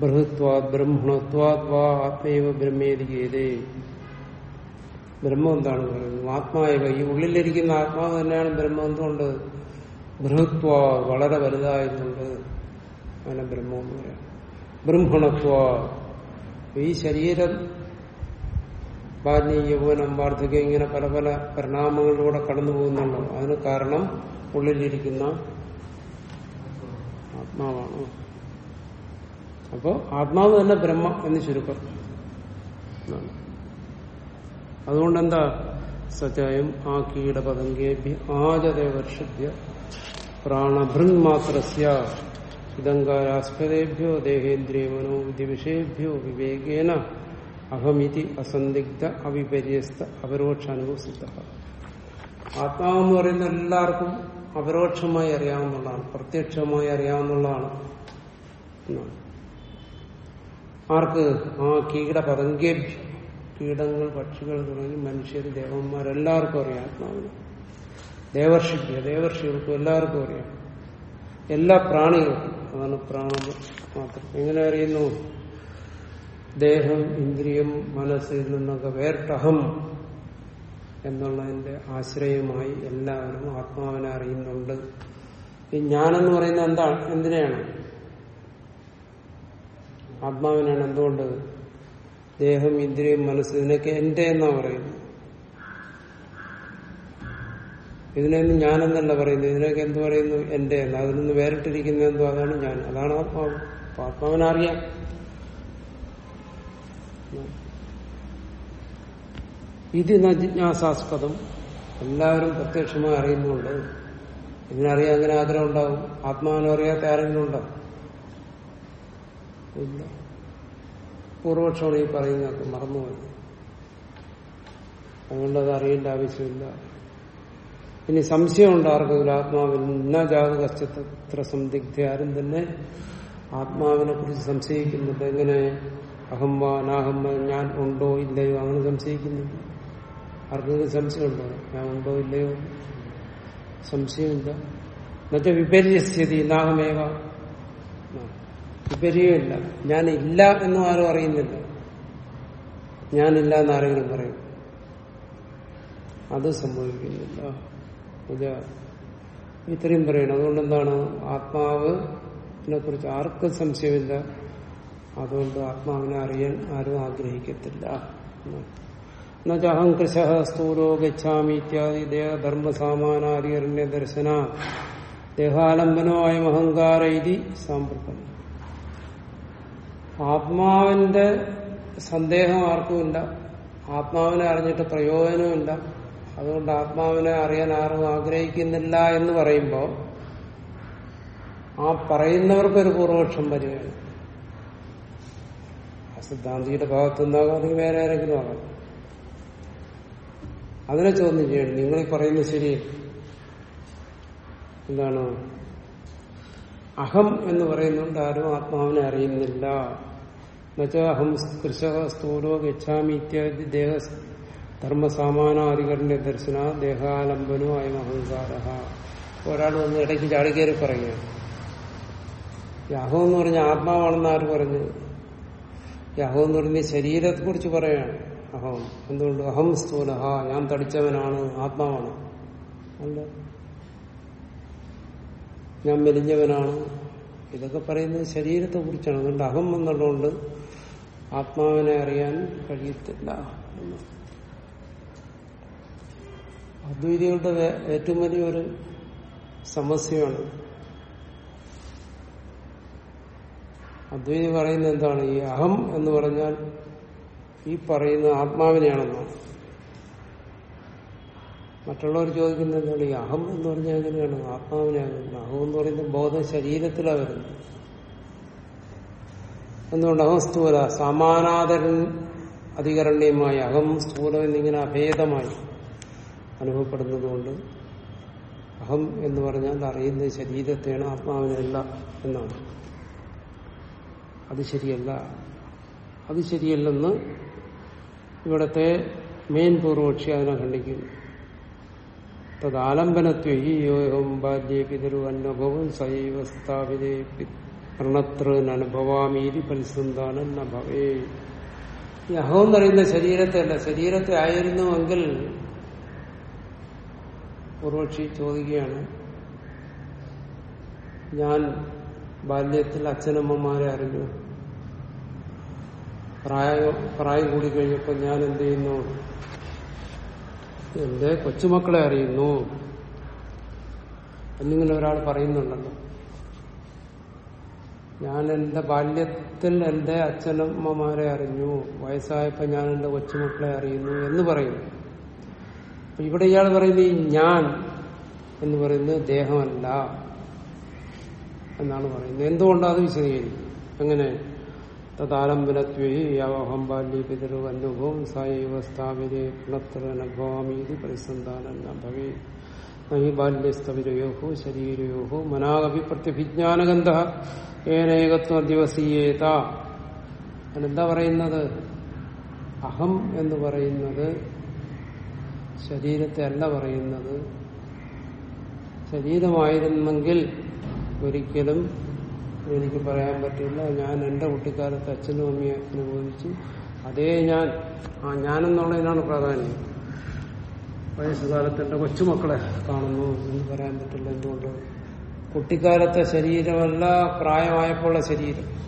ബൃഹത്വാ ബ്രഹ്മണത്വാ ആത്മൈവ ബ്രഹ്മേതി ബ്രഹ്മം എന്താണ് പറയുന്നത്? ആത്മാവ ഈ ഉള്ളിലിരിക്കുന്ന ആത്മാവ് തന്നെയാണ് ബ്രഹ്മം എന്തുകൊണ്ട് ബൃഹത്വ വളരെ വലുതായതുകൊണ്ട് അങ്ങനെ ബ്രഹ്മം പറയാം. ബ്രഹ്മണത്വ. ഈ ശരീരം ബാല്യ യൗവനം വാർദ്ധക്യം ഇങ്ങനെ പല പല പരിണാമങ്ങളിലൂടെ കടന്നു പോകുന്നുണ്ടോ. അതിന് കാരണം ഉള്ളിലിരിക്കുന്ന ആത്മാവാണ്. അപ്പോ ആത്മാവ് തന്നെ ബ്രഹ്മ എന്ന് ചുരുക്കം. അതുകൊണ്ടെന്താ? സജായം ആ കീടപതങ്കേഭ്യ പ്രാണഭൃന്മാത്രസ്യ ഇതങ്കാരാസ്പദേഭ്യോ ദേഹേന്ദ്രിയ മനോബുദ്ധി വിഷയേഭ്യോ വിവേകേന അഹമിതി അസന്ദിഗ്ധ അവിപര്യസ്ത അപരോക്ഷ അനുഭവസിദ്ധ ആത്മാവെന്ന് പറയുന്ന എല്ലാവർക്കും അപരോക്ഷമായി അറിയാവുന്നതാണ് പ്രത്യക്ഷമായി അറിയാവുന്നതാണ് ആർക്ക്? ആ കീട പതങ്കേഭ്യം കീടങ്ങൾ പക്ഷികൾ തുടങ്ങി മനുഷ്യർ ദേവന്മാരെല്ലാവർക്കും അറിയാം ആത്മാവിന്. ദേവർഷിഭ്യ ദേവർഷികൾക്കും എല്ലാവർക്കും അറിയാം. എല്ലാ പ്രാണികൾക്കും അതാണ് പ്രാണ മാത്രം. എങ്ങനെ അറിയുന്നു? ദേഹം ഇന്ദ്രിയം മനസ്സിൽ നിന്നൊക്കെ വേർട്ടഹം എന്നുള്ളതിന്റെ ആശ്രയമായി എല്ലാവരും ആത്മാവിനെ അറിയുന്നുണ്ട്. ഈ ഞാനെന്ന് പറയുന്നത് എന്താണ്? എന്തിനെയാണ്? ആത്മാവിനാണ് എന്തുകൊണ്ട്? ദേഹം ഇന്ദ്രിയം മനസ്സ് ഇതിനൊക്കെ എന്റെ എന്നാ പറയുന്നത്? ഇതിനെയൊന്നും ഞാനെന്നല്ല പറയുന്നു ഇതിനൊക്കെ എന്ത് പറയുന്നു? എന്റെ അല്ല. അതിൽ നിന്ന് വേറിട്ടിരിക്കുന്ന എന്തോ? അതാണ് ഞാൻ. അതാണ് ആത്മാവ് അപ്പൊ ആത്മാവിനെ അറിയാം ഇത് ജിജ്ഞാസാസ്പദം. എല്ലാവരും പ്രത്യക്ഷമായി അറിയുന്നുണ്ട്. ഇതിനറിയാൻ അങ്ങനെ ആഗ്രഹം ഉണ്ടാവും. ആത്മാവിനെ അറിയാത്ത ആരെങ്കിലും ഉണ്ടാവും ഇല്ല. പൂർവക്ഷമാണ് ഈ പറയുന്നതൊക്കെ മറന്നുപോയി. അതുകൊണ്ട് അത് അറിയേണ്ട ആവശ്യമില്ല. ഇനി സംശയമുണ്ട് ആർക്കെങ്കിലും ആത്മാവിൽ ഇന്ന ജാതകശ്ചത്ര സംദിഗ്ധ ആരും തന്നെ ആത്മാവിനെ കുറിച്ച് സംശയിക്കുന്നുണ്ട് എങ്ങനെ അഹംവ അനാഹംവ ഞാൻ ഉണ്ടോ ഇല്ലയോ അങ്ങനെ സംശയിക്കുന്നുണ്ട് ആർക്കെങ്കിലും സംശയമുണ്ടോ? ഞാൻ ഉണ്ടോ ഇല്ലയോ? സംശയമില്ല. എന്നുവെച്ചാൽ വിപര്യസ്ഥിതി നാഹമേവ? വിപര്യമില്ല ഇല്ല എന്നും ആരും അറിയുന്നില്ല. ഞാനില്ല എന്ന് ആരെങ്കിലും പറയും. അത് സംഭവിക്കുന്നില്ല. ഇത് ഇത്രയും പറയണം. അതുകൊണ്ട് എന്താണ് ആത്മാവിനെ കുറിച്ച് ആർക്കും സംശയമില്ല. അതുകൊണ്ട് ആത്മാവിനെ അറിയാൻ ആരും ആഗ്രഹിക്കത്തില്ല. എന്നുവെച്ചാൽ അഹം കൃശ സ്ഥൂലോ ഗച്ഛാമി ഇത്യാദി ദേഹധർമ്മസാമാനാരിയറിന്റെ ദർശന. ദേഹാലംബനമായ അഹങ്കാര ഇതി സാമ്പൃത്തം ആത്മാവിന്റെ സന്ദേഹം ആർക്കുമില്ല. ആത്മാവിനെ അറിഞ്ഞിട്ട് പ്രയോജനമില്ല അതുകൊണ്ട് ആത്മാവിനെ അറിയാൻ ആരും ആഗ്രഹിക്കുന്നില്ല എന്ന് പറയുമ്പോൾ ആ പറയുന്നവർക്കൊരു പൂർവപക്ഷം വരികയാണ്. ആ സിദ്ധാന്തിയുടെ ഭാഗത്തു നിന്നാകാം അല്ലെങ്കിൽ വേറെ ആരെങ്കിലും ആകാം. അതിനെ ചോദ്യം ചെയ്യണം. നിങ്ങൾ ഈ പറയുന്നത് ശരി എന്താണ്? അഹം എന്ന് പറയുന്നുണ്ട് ആരും ആത്മാവിനെ അറിയുന്നില്ല. എന്നുവെച്ചാൽ അഹം കൃഷക സ്ഥൂലോ ഗച്ഛാമി ഇത്യാദി ദേഹ ധർമ്മസാമാനാധികരന്റെ ദർശന ദേഹാലംബനോ അയം അഹങ്കാര ഒരാൾ വന്ന് ഇടയ്ക്ക് ചാടിക്കേറി പറയുകയാണ്. യാഹോ എന്ന് പറഞ്ഞ ആത്മാവാണെന്ന് ആര് പറഞ്ഞു? യാഹോ എന്ന് പറഞ്ഞ ശരീരത്തെ കുറിച്ച് പറയാണ് അഹം എന്തുകൊണ്ട്? അഹം സ്ഥൂലഹ ഞാൻ തടിച്ചവനാണ് ആത്മാവാണ്. അല്ല? ഞാൻ മെലിഞ്ഞവനാണ്. ഇതൊക്കെ പറയുന്നത് ശരീരത്തെ കുറിച്ചാണ്. അതുകൊണ്ട് അഹം എന്നുള്ളതുകൊണ്ട് ആത്മാവിനെ അറിയാൻ കഴിയത്തില്ല. എന്ന്. അദ്വൈതികളുടെ ഏറ്റവും വലിയൊരു സമസ്യയാണ്. അദ്വൈതി പറയുന്നത് എന്താണ്? ഈ അഹം എന്ന് പറഞ്ഞാൽ ഈ പറയുന്ന ആത്മാവിനെയാണെന്നാണ് മറ്റുള്ളവർ ചോദിക്കുന്നത് എന്താണ്? ഈ അഹം എന്ന് പറഞ്ഞാൽ എങ്ങനെയാണ്? ആത്മാവിനെയാകുന്നത് അഹം എന്ന് പറയുന്നത് ബോധ ശരീരത്തിലാണ് വരുന്നത്. എന്തുകൊണ്ട്? അഹം സ്ഥൂല. സമാനാദരൻ അധികരണീയമായി അഹം സ്ഥൂലം എന്നിങ്ങനെ അഭേദമായി. അനുഭവപ്പെടുന്നതുകൊണ്ട് അഹം എന്ന് പറഞ്ഞാൽ അറിയുന്ന ശരീരത്തെയാണ് ആത്മാവിനല്ല എന്നാണ്. അത് ശരിയല്ല. അത് ശരിയല്ലെന്ന് ഇവിടത്തെ മെയിൻ പൂർവക്ഷി അതിനെ ഖണ്ഡിക്കുന്നു. തദാലംബനത്വ ഈ യോഹം ബാല്യേ പിതരു അനുഭവം സൈവ സ്ഥാപിതേ പ്രണത്രനുഭവാമീരി ന ഭവേ. ഈ അഹം എന്ന് പറയുന്ന ശരീരത്തെ അല്ല ശരീരത്തെ ആയിരുന്നുവെങ്കിൽ പൂർവക്ഷി ചോദിക്കുകയാണ്. ഞാൻ ബാല്യത്തിൽ അച്ഛനമ്മമാരെ അറിഞ്ഞു. പ്രായം പ്രായം കൂടിക്കഴിഞ്ഞപ്പോൾ ഞാൻ എന്ത് ചെയ്യുന്നു? എന്റെ കൊച്ചുമക്കളെ അറിയുന്നു. എന്നിങ്ങനെ ഒരാൾ പറയുന്നുണ്ടല്ലോ. ഞാൻ എന്റെ ബാല്യത്തിൽ എന്റെ അച്ഛനമ്മമാരെ അറിഞ്ഞു. വയസ്സായപ്പോൾ ഞാൻ എന്റെ കൊച്ചുമക്കളെ അറിയുന്നു എന്ന് പറയുന്നു അപ്പൊ ഇവിടെ ഇയാൾ പറയുന്നത് ഈ ഞാൻ എന്ന് പറയുന്നത് ദേഹമല്ല എന്നാണ് പറയുന്നത്. എന്തുകൊണ്ടാണ് അത് വിശദീകരിക്കും എങ്ങനെ തദാലംബനത്വേ യാവഹം ബാല്യ പിതൃ അനുഭവം സൈവ സ്ഥാപിരെ പുണത്രനുഭവാമീതി പരിസന്ധാനം ഭവേ. നഹി ബാല്യസ്തവിരയോഹോ ശരീരയോഹോ മനാകപി പ്രത്യഭിജ്ഞാനഗന്ധ ഏനേകത്വ ദിവസീയേത. അതെന്താ പറയുന്നത്? അഹം എന്ന് പറയുന്നത് ശരീരത്തെ അല്ല പറയുന്നത്. ശരീരമായിരുന്നെങ്കിൽ ഒരിക്കലും എനിക്ക് പറയാൻ പറ്റില്ല. ഞാൻ എന്റെ കുട്ടിക്കാലത്ത് അച്ഛനും അമ്മയെ അനുഭവിച്ചു. അതേ ഞാൻ ആ ഞാനെന്നുള്ളതിനാണ് പ്രാധാന്യം. വയസ്സുകാലത്ത് എന്റെ കൊച്ചുമക്കളെ കാണുന്നു എന്ന് പറയാൻ പറ്റില്ല എന്തുകൊണ്ട്. കുട്ടിക്കാലത്തെ ശരീരമല്ല പ്രായമായപ്പോഴുള്ള ശരീരം.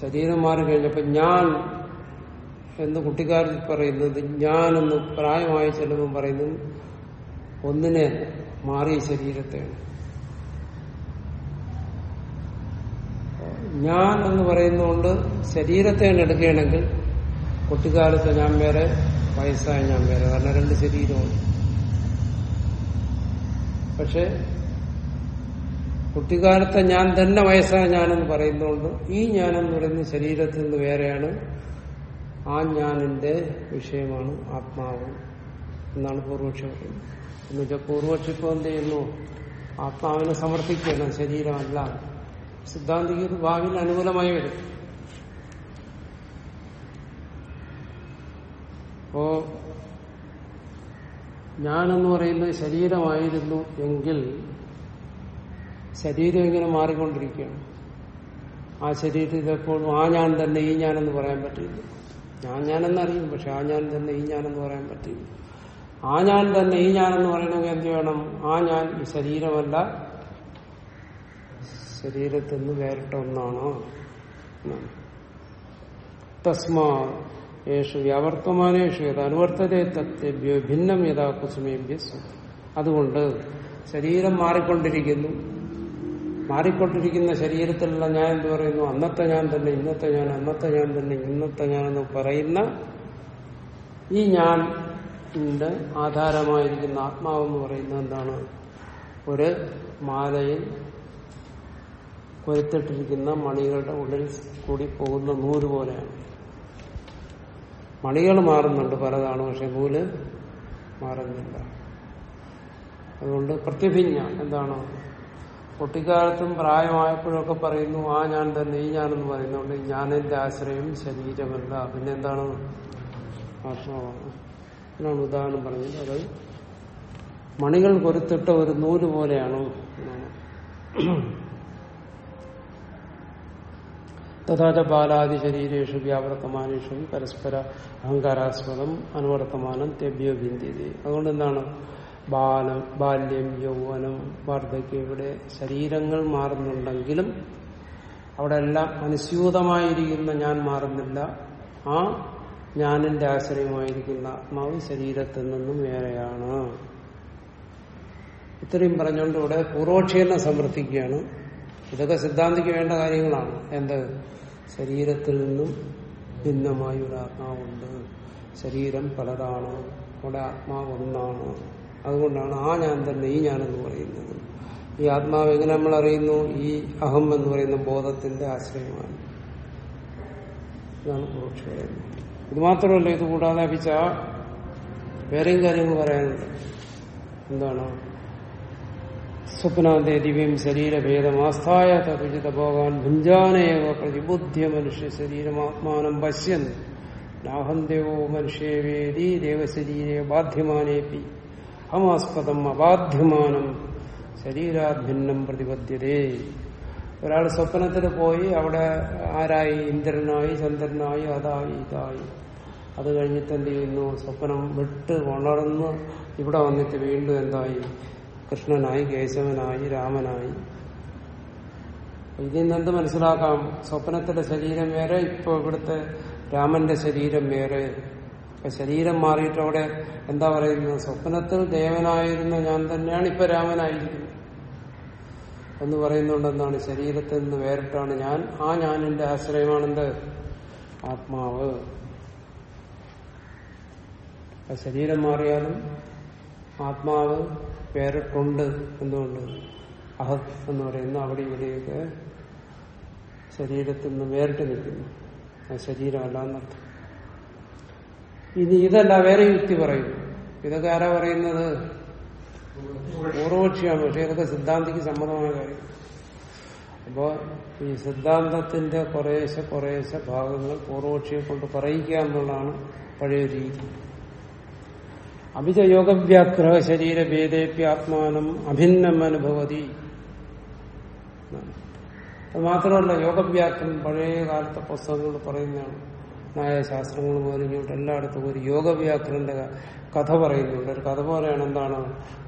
ശരീരം മാറി കഴിഞ്ഞപ്പോ ഞാൻ എന്ന് കുട്ടിക്കാലത്ത് പറയുന്നത് ഞാനെന്ന് പ്രായമായ ചെല്ലുമ്പോൾ പറയുന്നത് ഒന്നിനെ മാറിയ ശരീരത്തെയാണ്. ഞാൻ എന്ന് പറയുന്നതുകൊണ്ട് ശരീരത്തെയാണ് എടുക്കുകയാണെങ്കിൽ കുട്ടിക്കാലത്ത് ഞാൻ വേറെ വയസ്സായ ഞാൻ വേറെ കാരണം രണ്ട് ശരീരമാണ്. പക്ഷെ കുട്ടിക്കാലത്തെ ഞാൻ തന്നെ വയസ്സായ ഞാനെന്ന് പറയുന്നതുകൊണ്ട് ഈ ഞാനെന്ന് പറയുന്ന ശരീരത്തിൽ നിന്ന് വേറെയാണ്. ആ ഞാനിന്റെ വിഷയമാണ് ആത്മാവ് എന്നാണ് പൂർവക്ഷി പറയുന്നത്. എന്ന് വെച്ചാൽ പൂർവക്ഷി ഇപ്പോൾ എന്ത് ചെയ്യുന്നു? ആത്മാവിനെ സമർപ്പിക്കണം ശരീരമല്ല. സിദ്ധാന്തിക്ക് ഇത് ഭാവിയിൽ അനുകൂലമായി വരും. അപ്പോ ഞാനെന്ന് പറയുന്നത് ശരീരമായിരുന്നു എങ്കിൽ ശരീരം ഇങ്ങനെ മാറിക്കൊണ്ടിരിക്കുകയാണ്. ആ ശരീരത്തിൽ എപ്പോഴും ആ ഞാൻ തന്നെ ഈ ഞാനെന്ന് പറയാൻ പറ്റില്ല. ഞാൻ ഞാനെന്നറിയും പക്ഷെ ആ ഞാൻ തന്നെ ഈ ഞാനെന്ന് പറയാൻ പറ്റില്ല. ആ ഞാൻ തന്നെ ഈ ഞാനെന്ന് പറയണമെങ്കിൽ എന്ത് വേണം ആ ഞാൻ ശരീരമല്ല ശരീരത്തിൽ നിന്ന് വേറിട്ട ഒന്നാണ്. തസ്മാ യേശു വ്യാവർത്തമാനേഷു യത് അനുവർത്തതേ തത്വഭ്യോ ഭിന്നം യഥാ കുസുമേഭ്യ അതുകൊണ്ട് ശരീരം മാറിക്കൊണ്ടിരിക്കുന്നു. മാറിക്കൊണ്ടിരിക്കുന്ന ശരീരത്തിലുള്ള ഞാൻ എന്ത് പറയുന്നു? അന്നത്തെ ഞാൻ തന്നെ ഇന്നത്തെ ഞാൻ അന്നത്തെ ഞാൻ തന്നെ ഇന്നത്തെ ഞാൻ എന്ന് പറയുന്ന ഈ ഞാൻ ആധാരമായിരിക്കുന്ന ആത്മാവെന്ന് പറയുന്നത് എന്താണ്? ഒരു മാലയിൽ കൊരുത്തിട്ടിരിക്കുന്ന മണികളുടെ ഉള്ളിൽ കൂടി പോകുന്ന നൂൽ പോലെയാണ്. മണികൾ മാറുന്നുണ്ട് പലതാണ് പക്ഷെ നൂൽ മാറുന്നില്ല. അതുകൊണ്ട് പ്രത്യഭിജ്ഞ എന്താണ്? കുട്ടിക്കാലത്തും പ്രായമായപ്പോഴൊക്കെ പറയുന്നു ആ ഞാൻ തന്നെ ഈ ഞാനെന്ന് പറയുന്നുണ്ട് ഞാനെന്റെ ആശ്രയം ശരീരമല്ല. പിന്നെ എന്താണ് ആത്മാവാണ് ഉദാഹരണം പറഞ്ഞത്. അത് മണികൾ കൊരുത്തിട്ട ഒരു നൂൽ പോലെയാണ് തഥാച ബാലാദി ശരീരേഷു വ്യാവർത്തമാനേഷു പരസ്പര അഹങ്കാരാസ്പദം അനുവർത്തമാനം തെബ്യോ ബിന്ദി അതുകൊണ്ട് എന്താണ് ബാലം ബാല്യം യൗവനം വാർദ്ധക്യം ഇവിടെ ശരീരങ്ങൾ മാറുന്നുണ്ടെങ്കിലും അവിടെ എല്ലാം അനുസ്യൂതമായിരിക്കുന്ന ഞാൻ മാറുന്നില്ല. ആ ഞാനിന്റെ ആശ്രയമായിരിക്കുന്ന ആത്മാവ് ശരീരത്തിൽ നിന്നും വേറെയാണ്. ഇത്രയും പറഞ്ഞുകൊണ്ട് ഇവിടെ പൂർവക്ഷിയെന്നെ സമർത്ഥിക്കുകയാണ് ഇതൊക്കെ സിദ്ധാന്തിക്ക് വേണ്ട കാര്യങ്ങളാണ്. എന്ത്? ശരീരത്തിൽ നിന്നും ഭിന്നമായ ഒരു ആത്മാവുണ്ട്. ശരീരം പലതാണ്. അവിടെ ആത്മാവ് ഒന്നാണ്. അതുകൊണ്ടാണ് ആ ഞാൻ തന്നെ ഈ ഞാനെന്ന് പറയുന്നത്. ഈ ആത്മാവ് എങ്ങനെ നമ്മൾ അറിയുന്നു? ഈ അഹം എന്ന് പറയുന്ന ബോധത്തിന്റെ ആശ്രയമാണ്. ഇതാണ് പൂർവക്ഷി പറയുന്നത് ഇത് മാത്രമല്ല ഇത് കൂടാതെ അഭിച്ച വേറെയും കാര്യങ്ങൾ പറയാനുണ്ട്. എന്താണ്? സ്വപ്നാന്തേ ദിവ്യം ശരീരഭേദമാസ്ഥായ തപിചിത പോകാൻ ഭുഞ്ചാനേവ പ്രതിബുദ്ധ്യ മനുഷ്യ ശരീരം ആത്മാനം പശ്യൻ നാഹന്തേവോ മനുഷ്യവേദി ദേവശരീരെ ബാധ്യമാനേപി. ഹമാസ്പദം അബാധ്യമാനം. ശരീരാഭിന്നം പ്രതിപദ്ധ്യതേ. ഒരാൾ സ്വപ്നത്തിൽ പോയി അവിടെ ആരായി? ഇന്ദ്രനായി ചന്ദ്രനായി അതായി ഇതായി. അത് കഴിഞ്ഞിട്ട് എന്ത് ചെയ്യുന്നു? സ്വപ്നം വിട്ട് ഉണർന്ന് ഇവിടെ വന്നിട്ട് വീണ്ടും എന്തായി? കൃഷ്ണനായി കേശവനായി രാമനായി. ഇതിൽ നിന്ന് മനസ്സിലാക്കാം? സ്വപ്നത്തിന്റെ ശരീരം വേറെ ഇപ്പൊ ഇവിടുത്തെ രാമന്റെ ശരീരം വേറെ. ഇപ്പൊ ശരീരം മാറിയിട്ട് അവിടെ എന്താ പറയുന്നത്? സ്വപ്നത്തിൽ ദേവനായിരുന്ന ഞാൻ തന്നെയാണ് ഇപ്പൊ രാമനായിരിക്കുന്നത്. എന്ന് പറയുന്നുണ്ട് എന്താണ്? ശരീരത്തിൽ നിന്ന് വേറിട്ടാണ് ഞാൻ. ആ ഞാനിന്റെ ആശ്രയമാണെന്ത്? ആത്മാവ്. ശരീരം മാറിയാലും ആത്മാവ് വേറിട്ടുണ്ട് എന്തുകൊണ്ട്? അഹത് എന്ന് പറയുന്ന അവിടെ ഇവിടെയൊക്കെ ശരീരത്തിൽ നിന്ന് വേറിട്ട് നിൽക്കുന്നു. ശരീരമല്ല എന്നർത്ഥം. ഇനി ഇതല്ല വേറെ യുക്തി പറയുന്നു ഇതൊക്കെ ആരാ പറയുന്നത്? പൂർവപക്ഷിയാണ് പക്ഷെ ഇതൊക്കെ സിദ്ധാന്തിക്ക് സമ്മതമായ കാര്യം. അപ്പോ ഈ സിദ്ധാന്തത്തിന്റെ കുറേശ്ശെ കുറേശ്ശെ ഭാഗങ്ങൾ പൂർവപക്ഷിയെ കൊണ്ട് പറയിക്കുക എന്നുള്ളതാണ് പഴയ രീതി. അഭിജ യോഗവ്യാഗ്രഹ ശരീരഭേദേപ്യാത്മാനം അഭിന്നം അനുഭവതി അത് മാത്രമല്ല യോഗവ്യാഖ്യം പഴയ കാലത്തെ പുസ്തകങ്ങൾ പറയുന്നതാണ്. ന്യായശാസ്ത്രങ്ങൾ പോലും ഇങ്ങോട്ട് എല്ലായിടത്തും ഒരു യോഗ യോഗവ്യാഖ്യന്റെ കഥ പറയുന്നുണ്ട്. ഒരു കഥ പോലെയാണ് എന്താണ്?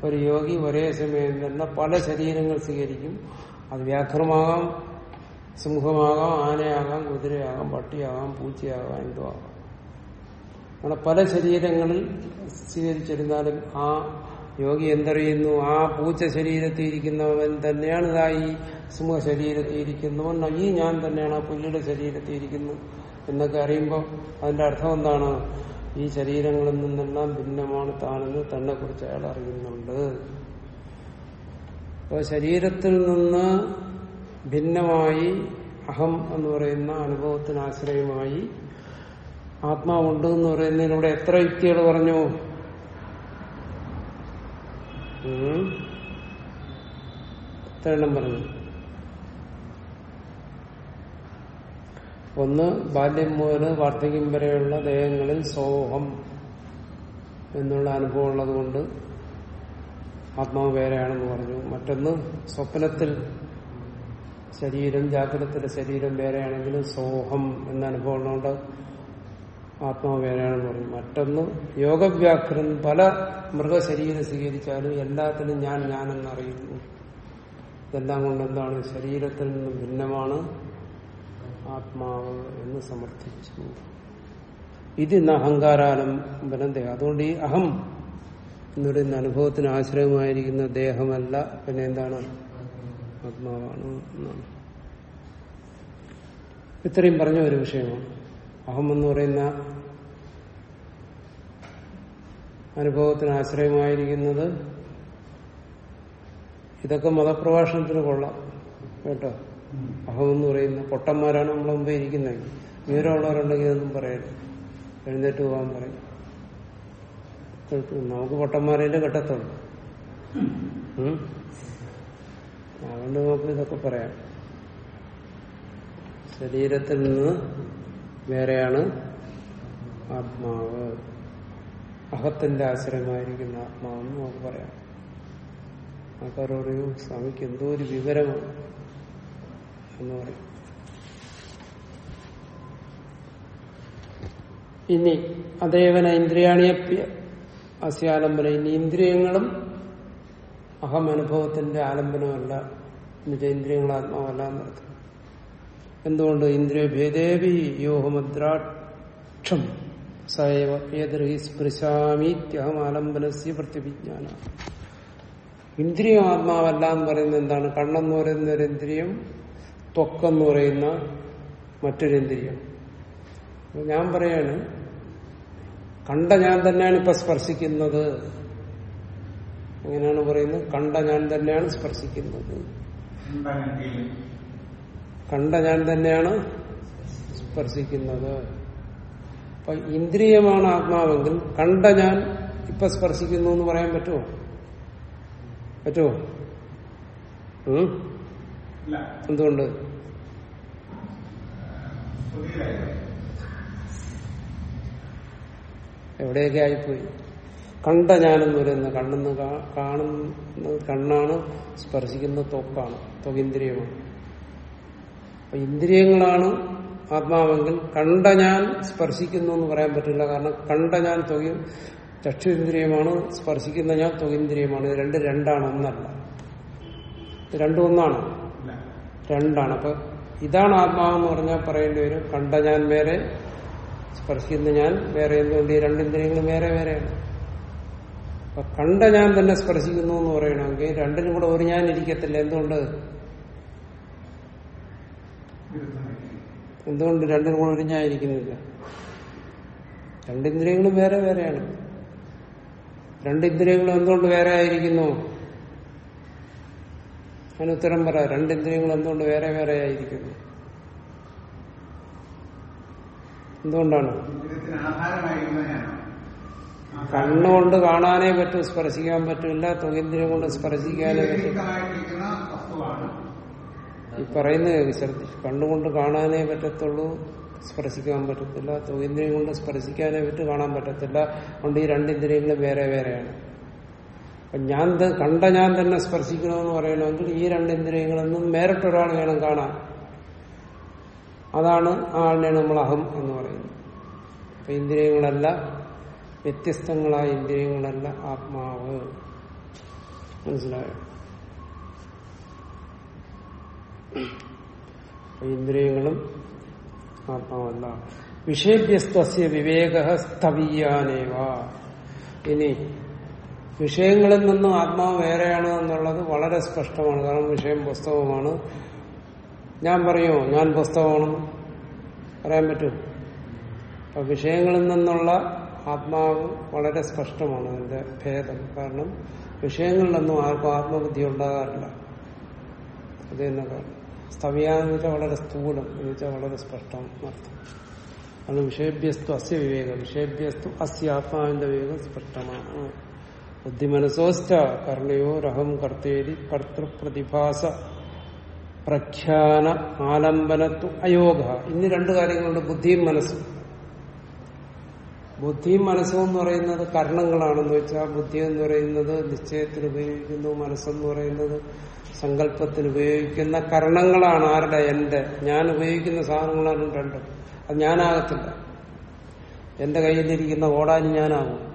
ഒരു യോഗി ഒരേ സമയം തന്നെ പല ശരീരങ്ങൾ സ്വീകരിക്കും. അത് വ്യാഘ്രമാകാം സിംഹമാകാം ആനയാകാം കുതിരയാകാം പട്ടിയാകാം പൂച്ചയാകാം എന്തോ ആകാം. അങ്ങനെ പല ശരീരങ്ങളിൽ സ്വീകരിച്ചിരുന്നാലും ആ യോഗി എന്തറിയുന്നു? ആ പൂച്ച ശരീരത്തിൽ ഇരിക്കുന്നവൻ തന്നെയാണ് ഇതായി സിംഹ ശരീരത്തിൽ ഇരിക്കുന്നവൻ. ഈ ഞാൻ തന്നെയാണ് ആ പുല്ലിയുടെ ശരീരത്തിൽ ഇരിക്കുന്നു എന്നൊക്കെ അറിയുമ്പോൾ അതിന്റെ അർത്ഥം എന്താണ്? ഈ ശരീരങ്ങളിൽ നിന്നെല്ലാം ഭിന്നമാണ് താനെന്ന് തന്നെ കുറിച്ച് അയാൾ അറിയുന്നുണ്ട്. അപ്പോൾ ശരീരത്തിൽ നിന്ന് ഭിന്നമായി അഹം എന്ന് പറയുന്ന അനുഭവത്തിന് ആശ്രയമായി ആത്മാവുണ്ട് എന്ന് പറയുന്നതിലൂടെ എത്ര യുക്തികൾ പറഞ്ഞു. എത്ര എണ്ണം പറഞ്ഞു? ഒന്ന് ബാല്യം മുതൽ വാർദ്ധക്യം വരെയുള്ള ദേഹങ്ങളിൽ സോഹം എന്നുള്ള അനുഭവം ഉള്ളതുകൊണ്ട് ആത്മാവ് വേറെയാണെന്ന് പറഞ്ഞു. മറ്റൊന്ന് സ്വപ്നത്തിൽ ശരീരം ജാഗ്രതത്തിലെ ശരീരം വേറെയാണെങ്കിലും സോഹം എന്ന അനുഭവം ഉള്ളതുകൊണ്ട് ആത്മാവ് വേറെയാണെന്ന് പറഞ്ഞു. മറ്റൊന്ന് യോഗവ്യാഘ്രൻ പല മൃഗശരീരം സ്വീകരിച്ചാലും എല്ലാത്തിനും ഞാൻ ഞാനെന്നറിയുന്നു ഇതെല്ലാം കൊണ്ട് എന്താണ്? ശരീരത്തിൽ നിന്നും ഭിന്നമാണ്. ആത്മാവ് എന്ന് സമർത്ഥിച്ചു. ഇത് ഇന്ന് അഹങ്കാരാലംബനം ദേഹം അതുകൊണ്ട് ഈ അഹം എന്ന് പറയുന്ന അനുഭവത്തിന് ആശ്രയമായിരിക്കുന്ന ദേഹമല്ല. പിന്നെ എന്താണ്? ആത്മാവാണ് എന്നാണ്. ഇത്രയും പറഞ്ഞ ഒരു വിഷയമാണ് അഹം എന്ന് പറയുന്ന അനുഭവത്തിന് ആശ്രയമായിരിക്കുന്നത് ഇതൊക്കെ മതപ്രഭാഷണത്തിന് കൊള്ളാം. കേട്ടോ? അഹം എന്ന് പറയുന്ന പൊട്ടന്മാരാണ് നമ്മളെ മുമ്പേ ഇരിക്കുന്നത്. വിവരമുള്ളവരുണ്ടെങ്കിൽ ഇതൊന്നും പറയരുത്. എഴുന്നേറ്റ് പോകാൻ പറയും. നമുക്ക് പൊട്ടന്മാരേന്റെ കെട്ടത്തുള്ളൂ ഉം? അതുകൊണ്ട് നമുക്ക് ഇതൊക്കെ പറയാം. ശരീരത്തിൽ നിന്ന് വേറെയാണ് ആത്മാവ്. അഹത്തിന്റെ ആശ്രയമായിരിക്കുന്ന ആത്മാവെന്ന് നമുക്ക് പറയാം. ആൾക്കാരോട് സ്വാമിക്ക് എന്തോ ഒരു വിവരമാണ് എന്ന് പറയും. ഇനി അതേവന ഇന്ദ്രിയാണിയപ്യ അസ്യാലംബന. ഇനി ഇന്ദ്രിയങ്ങളും അഹം അനുഭവത്തിന്റെ ആലംബനമല്ല. എന്നിട്ട് ഇന്ദ്രിയങ്ങൾ ആത്മാവല്ല എന്നർത്ഥം എന്തുകൊണ്ട്? ഇന്ദ്രിയ ഭേദേവി യോഹമദ്രാക്ഷം. സയവ ഏതർഹി ആലംബനസ്യ പ്രത്യഭിജ്ഞാന ഇന്ദ്രിയം ആത്മാവല്ല എന്ന് പറയുന്നത് എന്താണ്? കണ്ണെന്ന് പറയുന്ന ഒരു ഇന്ദ്രിയം ത്വക്കെന്ന് പറയുന്ന മറ്റൊരു ഇന്ദ്രിയം. ഞാൻ പറയാണ് കണ്ട ഞാൻ തന്നെയാണ് ഇപ്പൊ സ്പർശിക്കുന്നത്. അങ്ങനെയാണ് പറയുന്നത്? കണ്ട ഞാൻ തന്നെയാണ് സ്പർശിക്കുന്നത്. കണ്ട ഞാൻ തന്നെയാണ് സ്പർശിക്കുന്നത്. അപ്പൊ ഇന്ദ്രിയമാണ് ആത്മാവെങ്കിൽ കണ്ട ഞാൻ ഇപ്പൊ സ്പർശിക്കുന്നു എന്ന് പറയാൻ പറ്റുമോ? പറ്റുമോ? എന്തുകൊണ്ട്? എവിടെയൊക്കെ ആയിപ്പോയി? കണ്ട ഞാനെന്ന് പറയുന്നത് കണ്ണെന്ന് കാണുന്ന കണ്ണാണ് സ്പർശിക്കുന്ന ത്വക്കാണ് ത്വകിന്ദ്രിയമാണ് അപ്പൊ ഇന്ദ്രിയങ്ങളാണ് ആത്മാവെങ്കിൽ കണ്ട ഞാൻ സ്പർശിക്കുന്നു എന്ന് പറയാൻ പറ്റില്ല. കാരണം കണ്ട ഞാൻ തൊകി ചക്ഷു ഇന്ദ്രിയമാണ് സ്പർശിക്കുന്ന ഞാൻ ത്വകിന്ദ്രിയമാണ് ഇത് രണ്ട് രണ്ടാണ് ഒന്നല്ല. ഇത് രണ്ടും ഒന്നാണ്. രണ്ടാണ് അപ്പൊ ഇതാണ് ആത്മാവെന്ന് പറഞ്ഞാൽ പറയേണ്ടി വരും. കണ്ട ഞാൻ വേറെ സ്പർശിക്കുന്ന ഞാൻ വേറെ. എന്തുകൊണ്ട് ഈ രണ്ടിന്ദ്രിയങ്ങളും വേറെ വേറെയാണ്? അപ്പൊ കണ്ട ഞാൻ തന്നെ സ്പർശിക്കുന്നു എന്ന് പറയണമെങ്കിൽ രണ്ടിനും കൂടെ ഒരു ഞാൻ ഇരിക്കത്തില്ല. എന്തുകൊണ്ട്? എന്തുകൊണ്ട് രണ്ടിനും കൂടെ ഒരു ഞാൻ ഇരിക്കുന്നില്ല? രണ്ടിന്ദ്രിയങ്ങളും വേറെ വേറെയാണ്. രണ്ടിന്ദ്രിയങ്ങളും എന്തുകൊണ്ട് വേറെ ആയിരിക്കുന്നു? അതിന് ഉത്തരം പറ രണ്ടിന്ദ്രിയങ്ങൾ എന്തുകൊണ്ട് വേറെ വേറെ ആയിരിക്കുന്നു? എന്തുകൊണ്ടാണ്? കണ്ണുകൊണ്ട് കാണാനേ പറ്റൂ സ്പർശിക്കാൻ പറ്റില്ല ത്വകേന്ദ്രിയം കൊണ്ട് സ്പർശിക്കാനേ പറ്റും. ഈ പറയുന്നത് കേൾക്ക് ശ്രദ്ധിച്ചു കണ്ണുകൊണ്ട് കാണാനേ പറ്റത്തുള്ളൂ സ്പർശിക്കാൻ പറ്റത്തില്ല ത്വകേന്ദ്രിയം കൊണ്ട് സ്പർശിക്കാനേ പറ്റും കാണാൻ പറ്റത്തില്ല. അതുകൊണ്ട് ഈ രണ്ടിന്ദ്രിയങ്ങളും വേറെ വേറെയാണ്. ഞാൻ കണ്ട ഞാൻ തന്നെ സ്പർശിക്കണമെന്ന് പറയണമെങ്കിൽ ഈ രണ്ട് ഇന്ദ്രിയങ്ങളൊന്നും വേറിട്ടൊരാൾ വേണം കാണാൻ. അതാണ് ആ ആളിനെയാണ് നമ്മൾ അഹം എന്ന് പറയുന്നത്. അപ്പൊ ഇന്ദ്രിയങ്ങളല്ല വ്യത്യസ്തങ്ങളായ ഇന്ദ്രിയങ്ങളല്ല ആത്മാവ്. മനസ്സിലായോ? ഇന്ദ്രിയങ്ങളും ആത്മാവല്ല. വിഷയഭ്യസ്തസ്യ വിവേക സ്ഥവീയാനേവ ഇനി വിഷയങ്ങളിൽ നിന്നും ആത്മാവ് വേറെയാണ് എന്നുള്ളത് വളരെ സ്പഷ്ടമാണ്. കാരണം വിഷയം പുസ്തകമാണ്. ഞാൻ പറയുമോ ഞാൻ പുസ്തകമാണ്. പറയാൻ പറ്റും? അപ്പൊ വിഷയങ്ങളിൽ നിന്നുള്ള ആത്മാവ് വളരെ സ്പഷ്ടമാണ് അതിന്റെ ഭേദം. കാരണം വിഷയങ്ങളിലൊന്നും ആർക്കും ആത്മബുദ്ധി ഉണ്ടാകാറില്ല. അത് തന്നെ കാരണം സ്ഥവ്യാന്ന് വെച്ചാൽ വളരെ സ്ഥൂലം. എന്ന് വെച്ചാൽ വളരെ സ്പഷ്ടം അർത്ഥം. അത് വിഷയഭ്യസ്തു അസ്യ വിവേകം. വിഷയഭ്യസ്തു അസ്യ ആത്മാവിന്റെ വിവേകം സ്പഷ്ടമാണ്. ബുദ്ധിമനസോസ്റ്റ കർണയോരഹം കർത്തേരി കർത്തൃപ്രതിഭാസ പ്രഖ്യാന ആലംബനത്വ അയോഗ. ഇന്ന് രണ്ട് കാര്യങ്ങളുണ്ട്. ബുദ്ധിയും മനസ്സും. ബുദ്ധിയും മനസ്സും എന്ന് പറയുന്നത് കർണങ്ങളാണെന്ന് വെച്ചാൽ ബുദ്ധി എന്ന് പറയുന്നത് നിശ്ചയത്തിന് ഉപയോഗിക്കുന്നു മനസ്സെന്ന് പറയുന്നത് സങ്കല്പത്തിന് ഉപയോഗിക്കുന്ന കർണങ്ങളാണ് ആരുടെ? എന്റെ ഞാൻ ഉപയോഗിക്കുന്ന സാധനങ്ങളാണ് രണ്ടും. അത് ഞാനാകത്തില്ല. എന്റെ കയ്യിലിരിക്കുന്ന ഓടാൻ ഞാനാകും.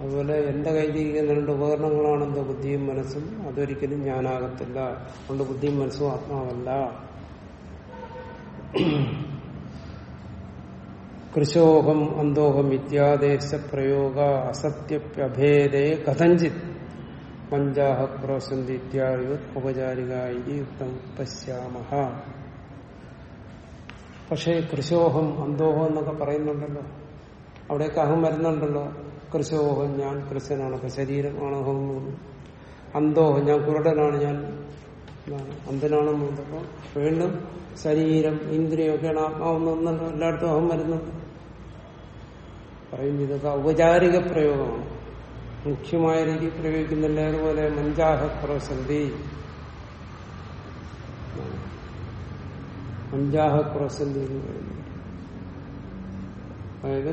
അതുപോലെ എന്റെ കയ്യിലിരിക്കുന്ന രണ്ട് ഉപകരണങ്ങളാണ് എന്റെ ബുദ്ധിയും മനസ്സും. അതൊരിക്കലും ഞാനാകത്തില്ല. അതുകൊണ്ട് ബുദ്ധിയും മനസ്സും ആത്മാവല്ല. കൃശോഹം അന്തോഹം ഇത്യാദേശ പ്രയോഗ അസത്യപ്യഭേദേ കഥഞ്ചിത് പഞ്ചാഹ പ്രോസന്തി ഇത്യാദി ഔപചാരികായി യുക്തം പശ്യാമഹ. പക്ഷേ കൃശോഹം അന്തോഹം എന്നൊക്കെ പറയുന്നുണ്ടല്ലോ. അവിടെയൊക്കെ അഹം വരുന്നുണ്ടല്ലോ. കൃശോഹം ഞാൻ കൃശനാണ് ശരീരമാണ് അഹം അന്തോഹം ഞാൻ കുരുടനാണ് ഞാൻ. അന്തനാണെന്ന് പറഞ്ഞപ്പോ വീണ്ടും ശരീരം ഇന്ദ്രിയമൊക്കെയാണ് ആത്മാവെന്ന് എല്ലായിടത്തും അഹം വരുന്നുണ്ട്. പറയും ഇതൊക്കെ ഔപചാരിക പ്രയോഗമാണ്. മുഖ്യമായ രീതിയിൽ പ്രയോഗിക്കുന്നില്ല? അതുപോലെ മഞ്ചാഹ ക്രോസന്തി മഞ്ചാഹ ക്രോസന്തി എന്ന് പറയുന്നത്. അതായത്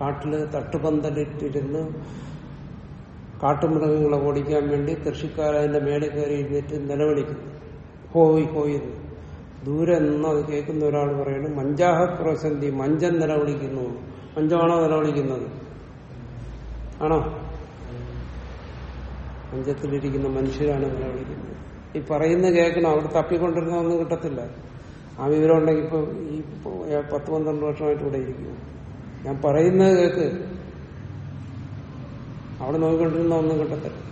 കാട്ടിൽ തട്ടുപന്തലിട്ടിരുന്ന് കാട്ടുമൃഗങ്ങളെ ഓടിക്കാൻ വേണ്ടി കൃഷിക്കാരതിന്റെ മേളിൽ കയറി ഇരുന്നിട്ട് നിലവിളിക്കുന്നു. ഹോയി ഹോയിന്ന് ദൂരെ നിന്ന് അത് കേൾക്കുന്ന ഒരാൾ പറയുന്നു മഞ്ചാഹ പ്രസന്ധി മഞ്ചൻ നിലവിളിക്കുന്നു. മഞ്ചമാണോ നിലവിളിക്കുന്നത്? ആണോ? മഞ്ചത്തിലിരിക്കുന്ന മനുഷ്യരാണ് നിലവിളിക്കുന്നത്. ഈ പറയുന്ന കേൾക്കണം അവിടെ തപ്പിക്കൊണ്ടിരുന്ന ഒന്നും കിട്ടത്തില്ല. ആ വിവരം ഉണ്ടെങ്കിൽ ഇപ്പൊ ഈ പത്ത് പന്ത്രണ്ട് വർഷമായിട്ട് ഇവിടെ ഇരിക്കും ഞാൻ പറയുന്നത് കേക്ക് അവിടെ നോക്കിക്കൊണ്ടിരുന്ന ഒന്നും കിട്ടത്തില്ല.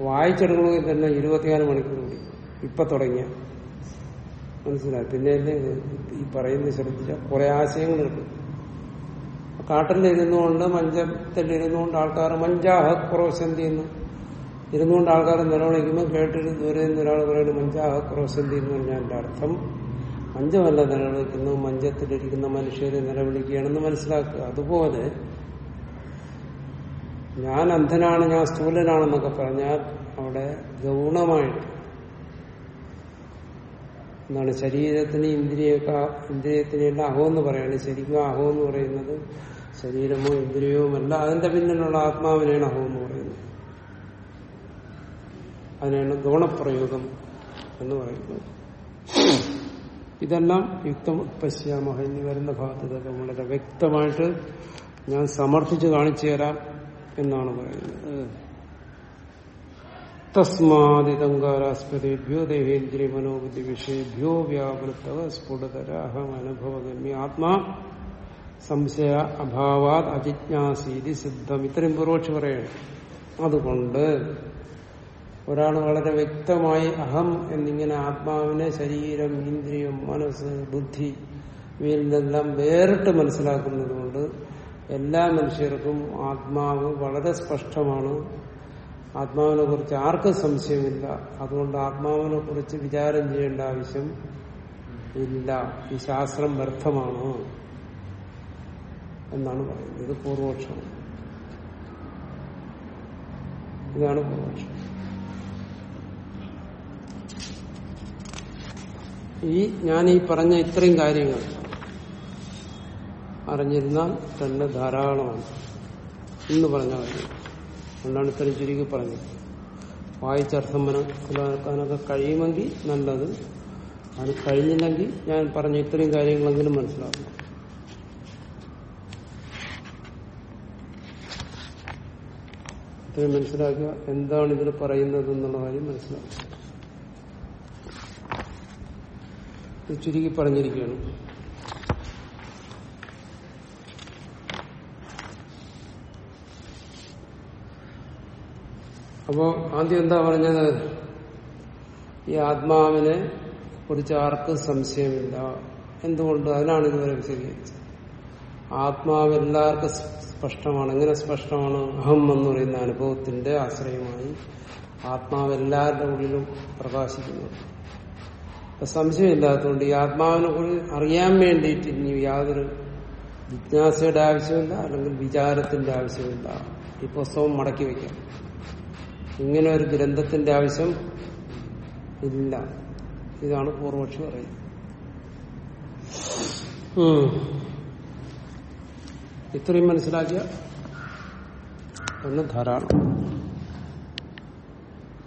വായിച്ചെടുക്കണമെങ്കിൽ തന്നെ ഇരുപത്തിനാല് മണിക്കൂർ കൂടി. ഇപ്പൊ തുടങ്ങിയ. മനസ്സിലായി? പിന്നെ ഈ പറയുന്നത് ശ്രദ്ധിച്ച കുറെ ആശയങ്ങൾ കിട്ടും. കാട്ടിലിരുന്നുകൊണ്ട് മഞ്ചത്തിലിരുന്നുകൊണ്ട് ആൾക്കാർ മഞ്ചാഹ ക്രോശന്തി എന്ന് ഇരുന്നുകൊണ്ട് ആൾക്കാർ നിലവിളിക്കുമ്പോൾ കേട്ടിട്ട് ദൂരെ ഒരാൾ പറയുന്നത് മഞ്ചാഹ ക്രോശന്തി എന്ന് പറഞ്ഞാൽ അർത്ഥം മഞ്ചമല്ല നിലവിളിക്കുന്നു മഞ്ചത്തിലിരിക്കുന്ന മനുഷ്യരെ നിലവിളിക്കുകയാണെന്ന് മനസ്സിലാക്കുക. അതുപോലെ ഞാൻ അന്ധനാണ് ഞാൻ സ്ഥൂലനാണെന്നൊക്കെ പറഞ്ഞാൽ അവിടെ ഗൗണമായിട്ട് എന്താണ് ശരീരത്തിന് ഇന്ദ്രിയൊക്കെ ഇന്ദ്രിയത്തിനെല്ലാം അഹോന്ന് പറയാണ്. ശരിക്കും അഹോ എന്ന് പറയുന്നത് ശരീരമോ ഇന്ദ്രിയവുമല്ല അതിന്റെ പിന്നിലുള്ള ആത്മാവിനെയാണ് അഹോ എന്ന് പറയുന്നത്. അതിനാണ് ഗുണപ്രയോഗം എന്ന് പറയുന്നത്. ഇതെല്ലാം യുക്തം പശ്യാമ ഇനി വരുന്ന ഭാഗത്ത് ഇതൊക്കെ വളരെ വ്യക്തമായിട്ട് ഞാൻ സമർത്ഥിച്ച് കാണിച്ചു തരാം എന്നാണ് പറയുന്നത്. തസ്മാതിതങ്കാരാസ്പദേഭ്യോ ദേഹേന്ദ്രിയ മനോബുദ്ധി വിഷയഭ്യോ വ്യാവൃത്തവ സ്ഫുടതരാഹം അനുഭവഗമ്യ ആത്മാ സംശയ അഭാവാത് അജിജ്ഞാസീതി സിദ്ധം. ഇത്രയും പൂർവക്ഷി പറയണം. അതുകൊണ്ട് ഒരാൾ വളരെ വ്യക്തമായി അഹം എന്നിങ്ങനെ ആത്മാവിനെ ശരീരം ഇന്ദ്രിയം മനസ്സ് ബുദ്ധി ഇവയിൽ വേറിട്ട് മനസ്സിലാക്കുന്നത് കൊണ്ട് എല്ലാ മനുഷ്യർക്കും ആത്മാവ് വളരെ സ്പഷ്ടമാണ്. ആത്മാവിനെ കുറിച്ച് ആർക്കും സംശയമില്ല. അതുകൊണ്ട് ആത്മാവിനെ കുറിച്ച് വിചാരം ചെയ്യേണ്ട ആവശ്യം ഇല്ല. ഈ ശാസ്ത്രം വ്യർത്ഥമാണ് എന്നാണ് പറയുന്നത്. ഇത് പൂർവപക്ഷം ഇതാണ് പൂർവപക്ഷം ഈ ഞാൻ ഈ പറഞ്ഞ ഇത്രയും കാര്യങ്ങൾ അറിഞ്ഞിരുന്നാൽ തന്നെ ധാരാളമാണ്. എന്ന് പറഞ്ഞ കാര്യം. അതുകൊണ്ടാണ് ഇത്രയും ചുരുക്കി പറഞ്ഞത്. വായിച്ചർത്ഥം മനസ്സിലാക്കാനൊക്കെ കഴിയുമെങ്കിൽ നല്ലത്. അത് കഴിഞ്ഞില്ലെങ്കിൽ ഞാൻ പറഞ്ഞ ഇത്രയും കാര്യങ്ങളെങ്കിലും മനസ്സിലാക്കും. ഇത്രയും മനസ്സിലാക്കുക എന്താണ് ഇതിൽ പറയുന്നത് എന്നുള്ള കാര്യം മനസ്സിലാക്കുക ഇത് ചുരുക്കി പറഞ്ഞിരിക്കുകയാണ്. അപ്പോ ആദ്യം എന്താ പറഞ്ഞത്? ഈ ആത്മാവിനെ കുറിച്ച് ആർക്കും സംശയമില്ല? എന്തുകൊണ്ട്? അതിനാണ് ഇതുവരെ വിശദീകരിച്ചത്. ആത്മാവ് എല്ലാവർക്കും സ്പഷ്ടമാണ്. എങ്ങനെ സ്പഷ്ടമാണ്? അഹം എന്ന് പറയുന്ന അനുഭവത്തിന്റെ ആശ്രയമായി ആത്മാവ് എല്ലാവരുടെ ഉള്ളിലും പ്രകാശിക്കുന്നു. അപ്പൊ സംശയമില്ലാത്തതുകൊണ്ട് ഈ ആത്മാവിനെ കുറിച്ച് അറിയാൻ വേണ്ടിയിട്ട് ഇനി യാതൊരു ജിജ്ഞാസയുടെ ആവശ്യമില്ല അല്ലെങ്കിൽ വിചാരത്തിന്റെ ആവശ്യമില്ല. ഈ പുസ്തകം മടക്കി വയ്ക്കാം. ഇങ്ങനെ ഒരു ഗ്രന്ഥത്തിന്റെ ആവശ്യം ഇല്ല. ഇതാണ് പൂർവക്ഷി പറയുന്നത്. ഇത്രയും മനസ്സിലാക്കിയ ഒന്ന് ധാരാളം.